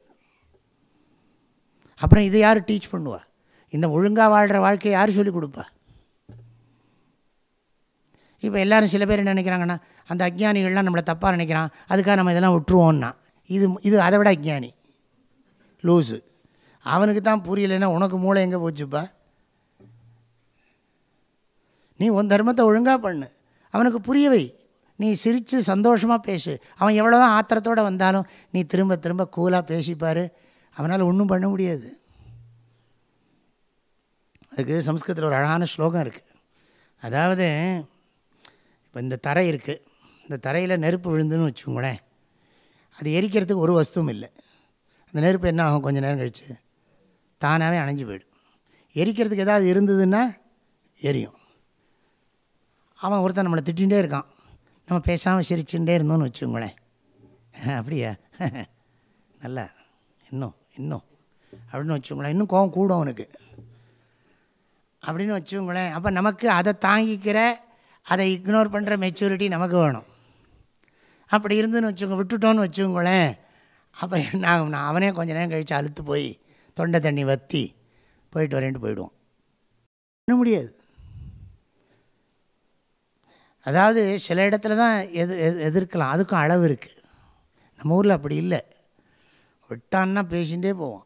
அப்புறம் இதை யார் டீச் பண்ணுவா? இந்த ஒழுங்காக வாழ்கிற வாழ்க்கையை யார் சொல்லிக் கொடுப்பா? இப்போ எல்லோரும் சில பேர் என்ன நினைக்கிறாங்கன்னா அந்த அஜ்ஞானிகள்லாம் நம்மளை தப்பாக நினைக்கிறான் அதுக்காக நம்ம இதெல்லாம் விட்டுருவோன்னா இது இது அதை விட அஜ்ஞானி லூஸு அவனுக்கு தான் புரியலைன்னா உனக்கு மூளை எங்கே போச்சுப்பா? நீ உன் தர்மத்தை ஒழுங்காக பண்ணு. அவனுக்கு புரியவை நீ சிரித்து சந்தோஷமாக பேசு. அவன் எவ்வளோ தான் ஆத்திரத்தோடு வந்தாலும் நீ திரும்ப திரும்ப கூலாக பேசிப்பார். அவனால் ஒன்றும் பண்ண முடியாது. அதுக்கு சம்ஸ்கிருதத்தில் ஒரு அழகான ஸ்லோகம் இருக்குது அதாவது இப்போ இந்த தரை இருக்குது இந்த தரையில் நெருப்பு விழுந்துன்னு வச்சுக்கோங்களேன். அது எரிக்கிறதுக்கு ஒரு வஸ்துவும் இல்லை. அந்த நெருப்பு என்ன ஆகும்? கொஞ்சம் நேரம் கழித்து தானாகவே அணைஞ்சு போயிடும். எரிக்கிறதுக்கு ஏதாவது இருந்ததுன்னா எரியும். அவன் ஒருத்தன் நம்மளை திட்டிகிட்டே இருக்கான். நம்ம பேசாமல் சிரிச்சுட்டே இருந்தோம்னு வச்சுக்கோங்களேன். *laughs* அப்படியா? *laughs* நல்லா. இன்னும் இன்னும். அப்படின்னு வச்சுக்கோங்களேன். இன்னும் கோவம் கூடும் அவனுக்கு. அப்படின்னு வச்சுக்கோங்களேன். அப்போ நமக்கு அதை தாங்கிக்கிற அதை இக்னோர் பண்ணுற மெச்சூரிட்டி நமக்கு வேணும். அப்படி இருந்துன்னு வச்சுக்கோங்க விட்டுட்டோன்னு வச்சுக்கோங்களேன். அப்போ என்ன ஆகும்னா அவனே கொஞ்ச நேரம் கழித்து அழுத்து போய் தொண்டை தண்ணி வற்றி போயிட்டு வரேன்ட்டு போயிடுவோம் பண்ண முடியாது. அதாவது சில இடத்துல தான் எது எதிர்க்கலாம். அதுக்கும் அளவு இருக்குது நம்ம ஊரில் அப்படி இல்லை. விட்டான்னா பேசிகிட்டே போவோம்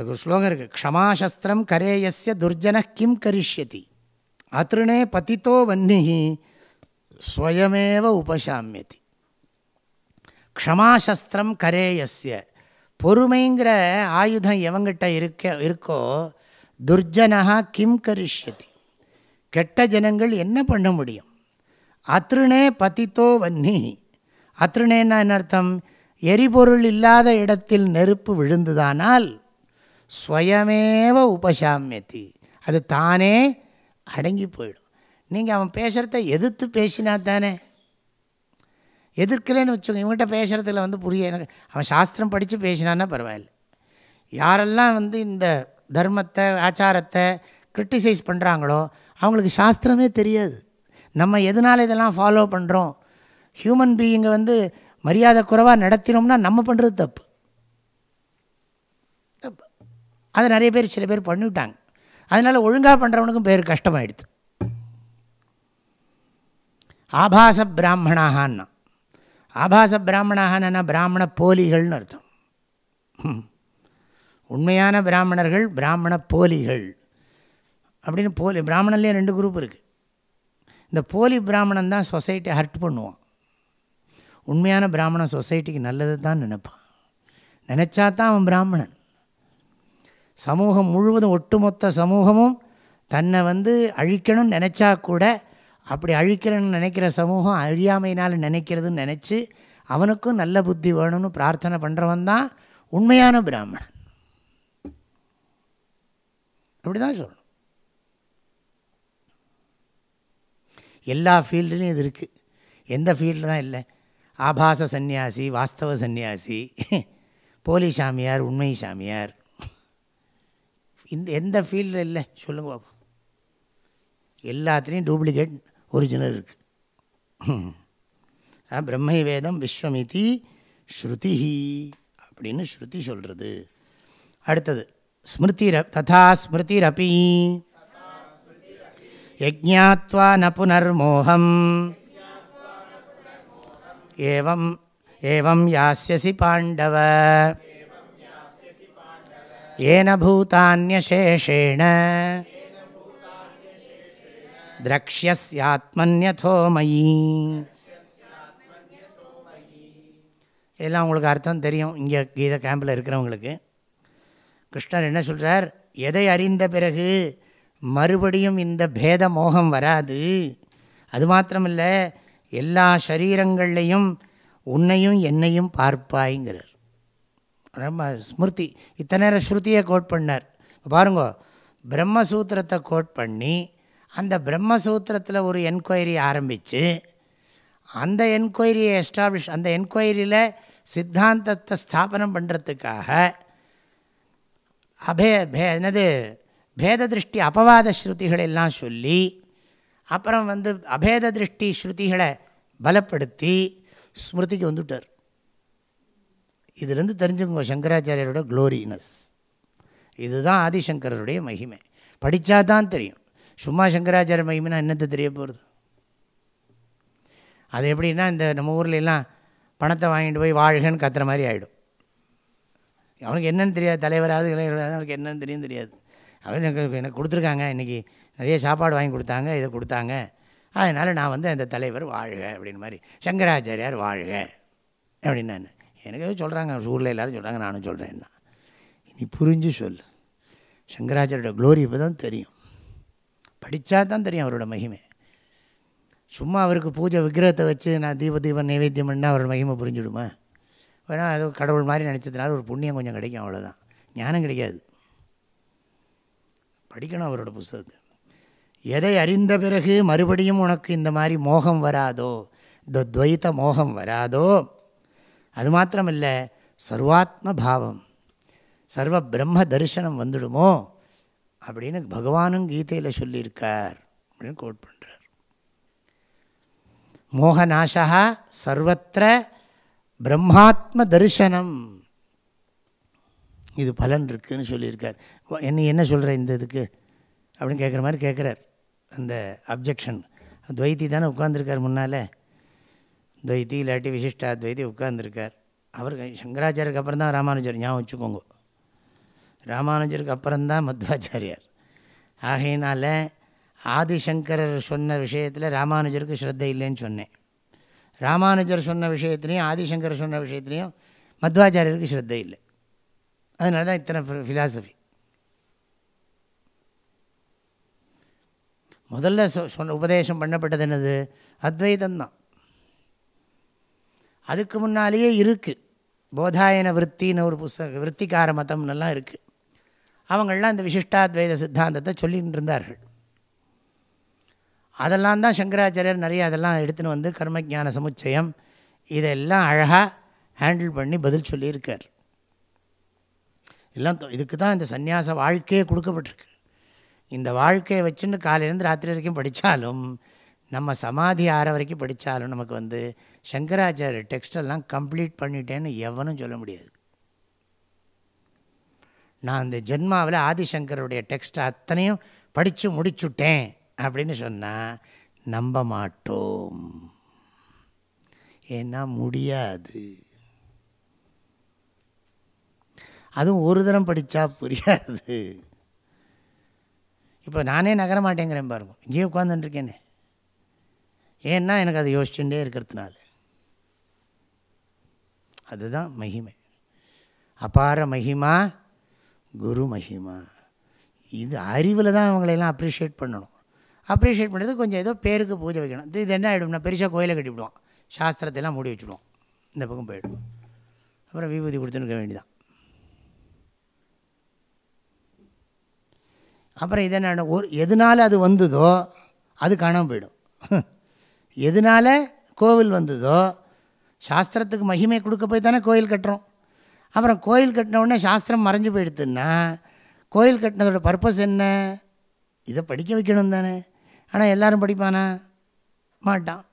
அதுக்கு ஒரு ஸ்லோகம் இருக்குது க்ஷமாசஸ்திரம் கரேயஸ்ய துர்ஜன கிம் கரிஷ்யதி அத்ருணே பதித்தோ வன்னிஹி ஸ்வயமேவ உபசாமியதி க்ஷமாசஸ்திரம் கரேயஸ்ய பொறுமைங்கிற ஆயுதம் எவங்கிட்ட இருக்க இருக்கோ துர்ஜனஹா கிம் கரிஷ்யதி? கெட்ட ஜனங்கள் என்ன பண்ண முடியும்? அத்ருணே பதித்தோ வன்னி. அத்ருணேன்னா என்ன அர்த்தம்? எரிபொருள் இல்லாத இடத்தில் நெருப்பு விழுந்துதானால் ஸ்வயமேவ உபசாமியத்தி அது தானே அடங்கி போயிடும். நீங்கள் அவன் பேசுகிறத எதிர்த்து பேசினா தானே? எதிர்க்கலன்னு வச்சுக்கோங்க இவங்ககிட்ட பேசுகிறதுல வந்து புரிய எனக்கு அவன் சாஸ்திரம் படித்து பேசினான்னா பரவாயில்ல. யாரெல்லாம் வந்து இந்த தர்மத்தை ஆச்சாரத்தை கிரிட்டிசைஸ் பண்ணுறாங்களோ அவங்களுக்கு சாஸ்திரமே தெரியாது. நம்ம எதனால் இதெல்லாம் ஃபாலோ பண்ணுறோம் ஹியூமன் பீயிங்கை வந்து மரியாதை குறைவாக நடத்தினோம்னா நம்ம பண்ணுறது தப்பு. அதை நிறைய பேர் சில பேர் பண்ணிவிட்டாங்க. அதனால் ஒழுங்காக பண்ணுறவனுக்கும் பேர் கஷ்டமாயிடுது. ஆபாச பிராமணாகான்னா. ஆபாச பிராமணாகனா பிராமண போலிகள்னு அர்த்தம். உண்மையான பிராமணர்கள் பிராமண போலிகள். அப்படின்னு போலி பிராமணன்லேயே ரெண்டு குரூப் இருக்குது இந்த போலி பிராமணன் தான் சொசைட்டியை ஹர்ட் பண்ணுவான். உண்மையான பிராமணன் சொசைட்டிக்கு நல்லது தான் நினைப்பான். நினச்சா தான் அவன் பிராமணன். சமூகம் முழுவதும் ஒட்டுமொத்த சமூகமும் தன்னை வந்து அழிக்கணும்னு நினச்சா கூட அப்படி அழிக்கணும்னு நினைக்கிற சமூகம் அழியாமையினால் நினைக்கிறதுன்னு நினச்சி அவனுக்கும் நல்ல புத்தி வேணும்னு பிரார்த்தனை பண்ணுறவன் தான் உண்மையான பிராமணன். அப்படி தான் சொல்லணும். எல்லா ஃபீல்டுலேயும் இது இருக்குது எந்த ஃபீல்டில் தான் இல்லை. ஆபாச சந்நியாசி வாஸ்தவ சந்நியாசி போலி சாமியார் உண்மை சாமியார் இந்த எந்த ஃபீல்டில் இல்லை. சொல்லுங்க பாப்போம் எல்லாத்துலேயும் டூப்ளிகேட் ஒரிஜினல் இருக்குது பிரம்மை வேதம் விஸ்வமிதி ஸ்ருதி அப்படின்னு ஸ்ருதி சொல்கிறது அடுத்தது ஸ்மிருதிர ததா ஸ்மிருதிரப்பி யஜாத்வா ந புனர்மோகம். ஏவம் ஏவம் யாசியசி பாண்டவ. ஏன பூதான்யசேஷேண திரக்ஷியஸ்யாத்மன்யதோ மயி இதெல்லாம் உங்களுக்கு அர்த்தம் தெரியும். இங்கே கீத கேம்பில் இருக்கிறவங்களுக்கு. கிருஷ்ணர் என்ன சொல்கிறார் எதை அறிந்த பிறகு மறுபடியும் இந்த பேத மோகம் வராது. அது மாத்திரமில்லை எல்லா சரீரங்கள்லையும் உன்னையும் என்னையும் பார்ப்பாய்ங்கிறார். ரொம்ப ஸ்மிருதி. இத்தனை நேரம் ஸ்ருதியை கோட் பண்ணார். பாருங்க பிரம்மசூத்திரத்தை கோட் பண்ணி அந்த பிரம்மசூத்திரத்தில் ஒரு என்கொயரி ஆரம்பித்து அந்த என்கொயரியை எஸ்டாப்ளிஷ் அந்த என்கொயரியில் சித்தாந்தத்தை ஸ்தாபனம் பண்ணுறதுக்காக அபே பே என்னது பேத திருஷ்டி அபவாத ஸ்ருதிகள் எல்லாம் சொல்லி அப்புறம் வந்து அபேத திருஷ்டி ஸ்ருதிகளை பலப்படுத்தி ஸ்மிருதிக்கு வந்துட்டார். இதுலேருந்து தெரிஞ்சுக்கோங்க சங்கராச்சாரியரோட க்ளோரினஸ் இதுதான் ஆதிசங்கரருடைய மகிமை. படித்தா தான் தெரியும். சும்மா சங்கராச்சாரிய மகிமைனா என்னத்தை தெரிய போகிறது அது எப்படின்னா இந்த நம்ம ஊர்ல எல்லாம் பணத்தை வாங்கிட்டு போய் வாழ்கன்னு கத்துற மாதிரி ஆகிடும் அவனுக்கு என்னென்னு தெரியாது தலைவராது இளையவராது அவனுக்கு என்னென்னு தெரியும் தெரியாது. அவன் எனக்கு எனக்கு கொடுத்துருக்காங்க இன்றைக்கி நிறைய சாப்பாடு வாங்கி கொடுத்தாங்க இதை கொடுத்தாங்க. அதனால் நான் வந்து அந்த தலைவர் வாழ்க அப்படின்னு மாதிரி சங்கராச்சாரியார் வாழ்க அப்படின்னு நான் எனக்கு ஏதோ சொல்கிறாங்க ஊரில் எல்லாரும் சொல்கிறாங்க நானும் சொல்கிறேன் என்ன நீ புரிஞ்சு சொல் சங்கராச்சாரியோட க்ளோரி இப்போ தான் தெரியும். படித்தா தான் தெரியும் அவரோட மகிமை. சும்மா அவருக்கு பூஜை விக்கிரகத்தை வச்சு நான் தீப தீபம் நைவேத்தியம் பண்ணால் அவரோட மகிமை புரிஞ்சுடுமா? வேணா அது கடவுள் மாதிரி நினச்சதுனால ஒரு புண்ணியம் கொஞ்சம் கிடைக்கும் அவ்வளோதான் ஞானம் கிடைக்காது. படிக்கணும் அவரோட புஸ்தகத்தை. எதை அறிந்த பிறகு மறுபடியும் உனக்கு இந்த மாதிரி மோகம் வராதோ இந்த துவைத்த மோகம் வராதோ அது மாத்திரமல்ல சர்வாத்ம பாவம் சர்வ பிரம்ம தரிசனம் வந்துடுமோ அப்படின்னு பகவானும் கீதையில் சொல்லியிருக்கார் அப்படின்னு கோட் பண்ணுறார் மோகநாசா சர்வத்திர பிரம்மாத்ம தரிசனம் இது பலன் இருக்குதுன்னு சொல்லியிருக்கார். என்ன என்ன சொல்கிற இந்த இதுக்கு? அப்படின்னு கேட்குற மாதிரி கேட்குறார் அந்த அப்ஜெக்ஷன். துவைத்தி தானே உட்காந்துருக்கார் முன்னால். துவைத்தி இல்லாட்டி விசிஷ்டா உட்கார்ந்துருக்கார். உட்காந்துருக்கார் அவர் சங்கராச்சாரியருக்கு அப்புறம் தான் ராமானுஜர் ஞாபகம் வச்சுக்கோங்க. ராமானுஜருக்கு அப்புறம்தான் மத்வாச்சாரியார். ஆகையினால ஆதிசங்கரர் சொன்ன விஷயத்தில் ராமானுஜருக்கு ஸ்ரத்த இல்லைன்னு சொன்னேன். ராமானுஜர் சொன்ன விஷயத்துலையும் ஆதிசங்கர் சொன்ன விஷயத்துலையும் மத்வாச்சாரியருக்கு ஸ்ரத்த இல்லை. அதனால தான் இத்தனை ஃபிலாசபி முதல்ல சொ சொன்ன உபதேசம் பண்ணப்பட்டது என்னது? அத்வைதம்தான். அதுக்கு முன்னாலேயே இருக்குது போதாயன விற்த்தின்னு ஒரு புஸ்தக விற்த்திகார மதம்னெல்லாம் இருக்குது அவங்களாம் இந்த விசிஷ்டாத்வைத சித்தாந்தத்தை சொல்லிகிட்டு இருந்தார்கள். அதெல்லாம் தான் சங்கராச்சாரியர் நிறைய அதெல்லாம் எடுத்துன்னு வந்து கர்மஜான சமுச்சயம் இதெல்லாம் அழகாக ஹேண்டில் பண்ணி பதில் சொல்லியிருக்கார். எல்லாம் இதுக்கு தான் இந்த சந்நியாச வாழ்க்கையே கொடுக்கப்பட்டிருக்கு. இந்த வாழ்க்கையை வச்சுன்னு காலையிலேருந்து ராத்திரி வரைக்கும் படித்தாலும் நம்ம சமாதி ஆற வரைக்கும் படித்தாலும் நமக்கு வந்து சங்கராச்சாரிய டெக்ஸ்டெல்லாம் கம்ப்ளீட் பண்ணிட்டேன்னு எவனும் சொல்ல முடியாது. நான் இந்த ஜென்மாவில் ஆதிசங்கருடைய டெக்ஸ்ட் அத்தனையும் படித்து முடிச்சுட்டேன் அப்படின்னு சொன்னால் நம்ப மாட்டோம். ஏன்னா முடியாது. அதுவும் ஒரு தரம் படித்தா புரியாது. இப்போ நானே நகர மாட்டேங்கிறேன் பாருங்க. இங்கேயே உட்காந்துட்டுருக்கேனே ஏன்னா எனக்கு அதை யோசிச்சுட்டே இருக்கிறதுனால. அதுதான் மகிமை. அபார மகிமா குரு மகிமா. இது அறிவில் தான் அவங்களையெல்லாம் அப்ரிஷியேட் பண்ணணும். அப்ரிஷியேட் பண்ணுறது கொஞ்சம் ஏதோ பேருக்கு பூஜை வைக்கணும். இது இது என்ன ஆகிடும்னா பெருசாக கோயிலை கட்டிவிடுவோம் சாஸ்திரத்தையெல்லாம் மூடி வச்சுடுவோம் இந்த பக்கம் போயிடுவோம் அப்புறம் விபூதி கொடுத்துருக்க வேண்டிதான் அப்புறம் இது என்ன ஒரு எதனால் அது வந்ததோ அது காணாமல் போயிடும். *laughs* எதனால் கோவில் வந்ததோ சாஸ்திரத்துக்கு மகிமை கொடுக்க போய் தானே கோயில் கட்டுறோம். அப்புறம் கோயில் கட்டின உடனே சாஸ்திரம் மறைஞ்சு போயிடுத்துன்னா கோயில் கட்டினதோட பர்பஸ் என்ன? இதை படிக்க வைக்கணும் தானே. ஆனால் எல்லோரும் படிப்பானா? மாட்டான்.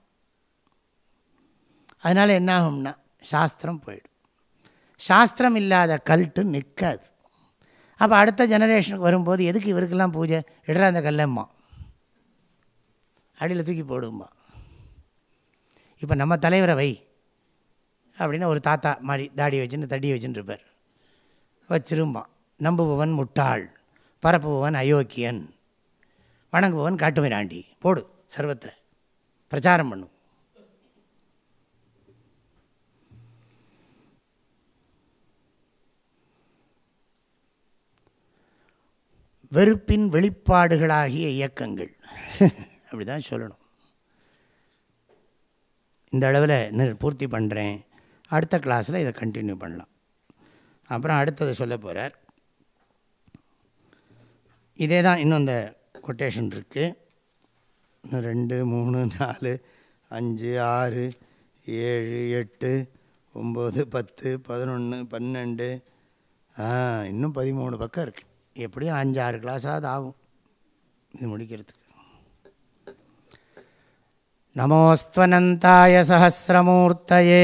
அதனால் என்ன ஆகும்னா சாஸ்திரம் போயிடும். சாஸ்திரம் இல்லாத கல்ட்டு நிற்காது அப்போ அடுத்த ஜெனரேஷனுக்கு வரும்போது எதுக்கு இவருக்கெல்லாம் பூஜை? இடரா அந்த கல்லம்மா. அடியில் தூக்கி போடுமா இப்போ நம்ம தலைவரை வை. அப்படின்னு ஒரு தாத்தா மாதிரி தாடி வச்சுன்னு தடி வச்சுன்னு இருப்பார். வச்சிரும்பான். நம்புபவன் முட்டாள் பரப்புபவன் அயோக்கியன் வணங்குபவன் காட்டுமிராண்டி. போடு சர்வத்திர. பிரச்சாரம் பண்ணும் வெறுப்பின் வெளிப்பாடுகளாகிய இயக்கங்கள். *laughs* அப்படி தான் சொல்லணும். இந்த அளவில் பூர்த்தி பண்ணுறேன் அடுத்த கிளாஸில் இதை கண்டினியூ பண்ணலாம். அப்புறம் அடுத்ததை சொல்ல போகிறார் இதே தான் இன்னும் இந்த கொட்டேஷன் இருக்குது இன்னும் ரெண்டு மூணு நாலு அஞ்சு ஆறு ஏழு எட்டு ஒம்பது பத்து பதினொன்று பன்னெண்டு இன்னும் பதிமூணு பக்கம் இருக்குது எப்படியும் அஞ்சு ஆறு கிளாஸாவது ஆகும். இது முடிக்கிறதுக்கு. நமோஸ்வனந்தாய சகசிரமூர்த்தையே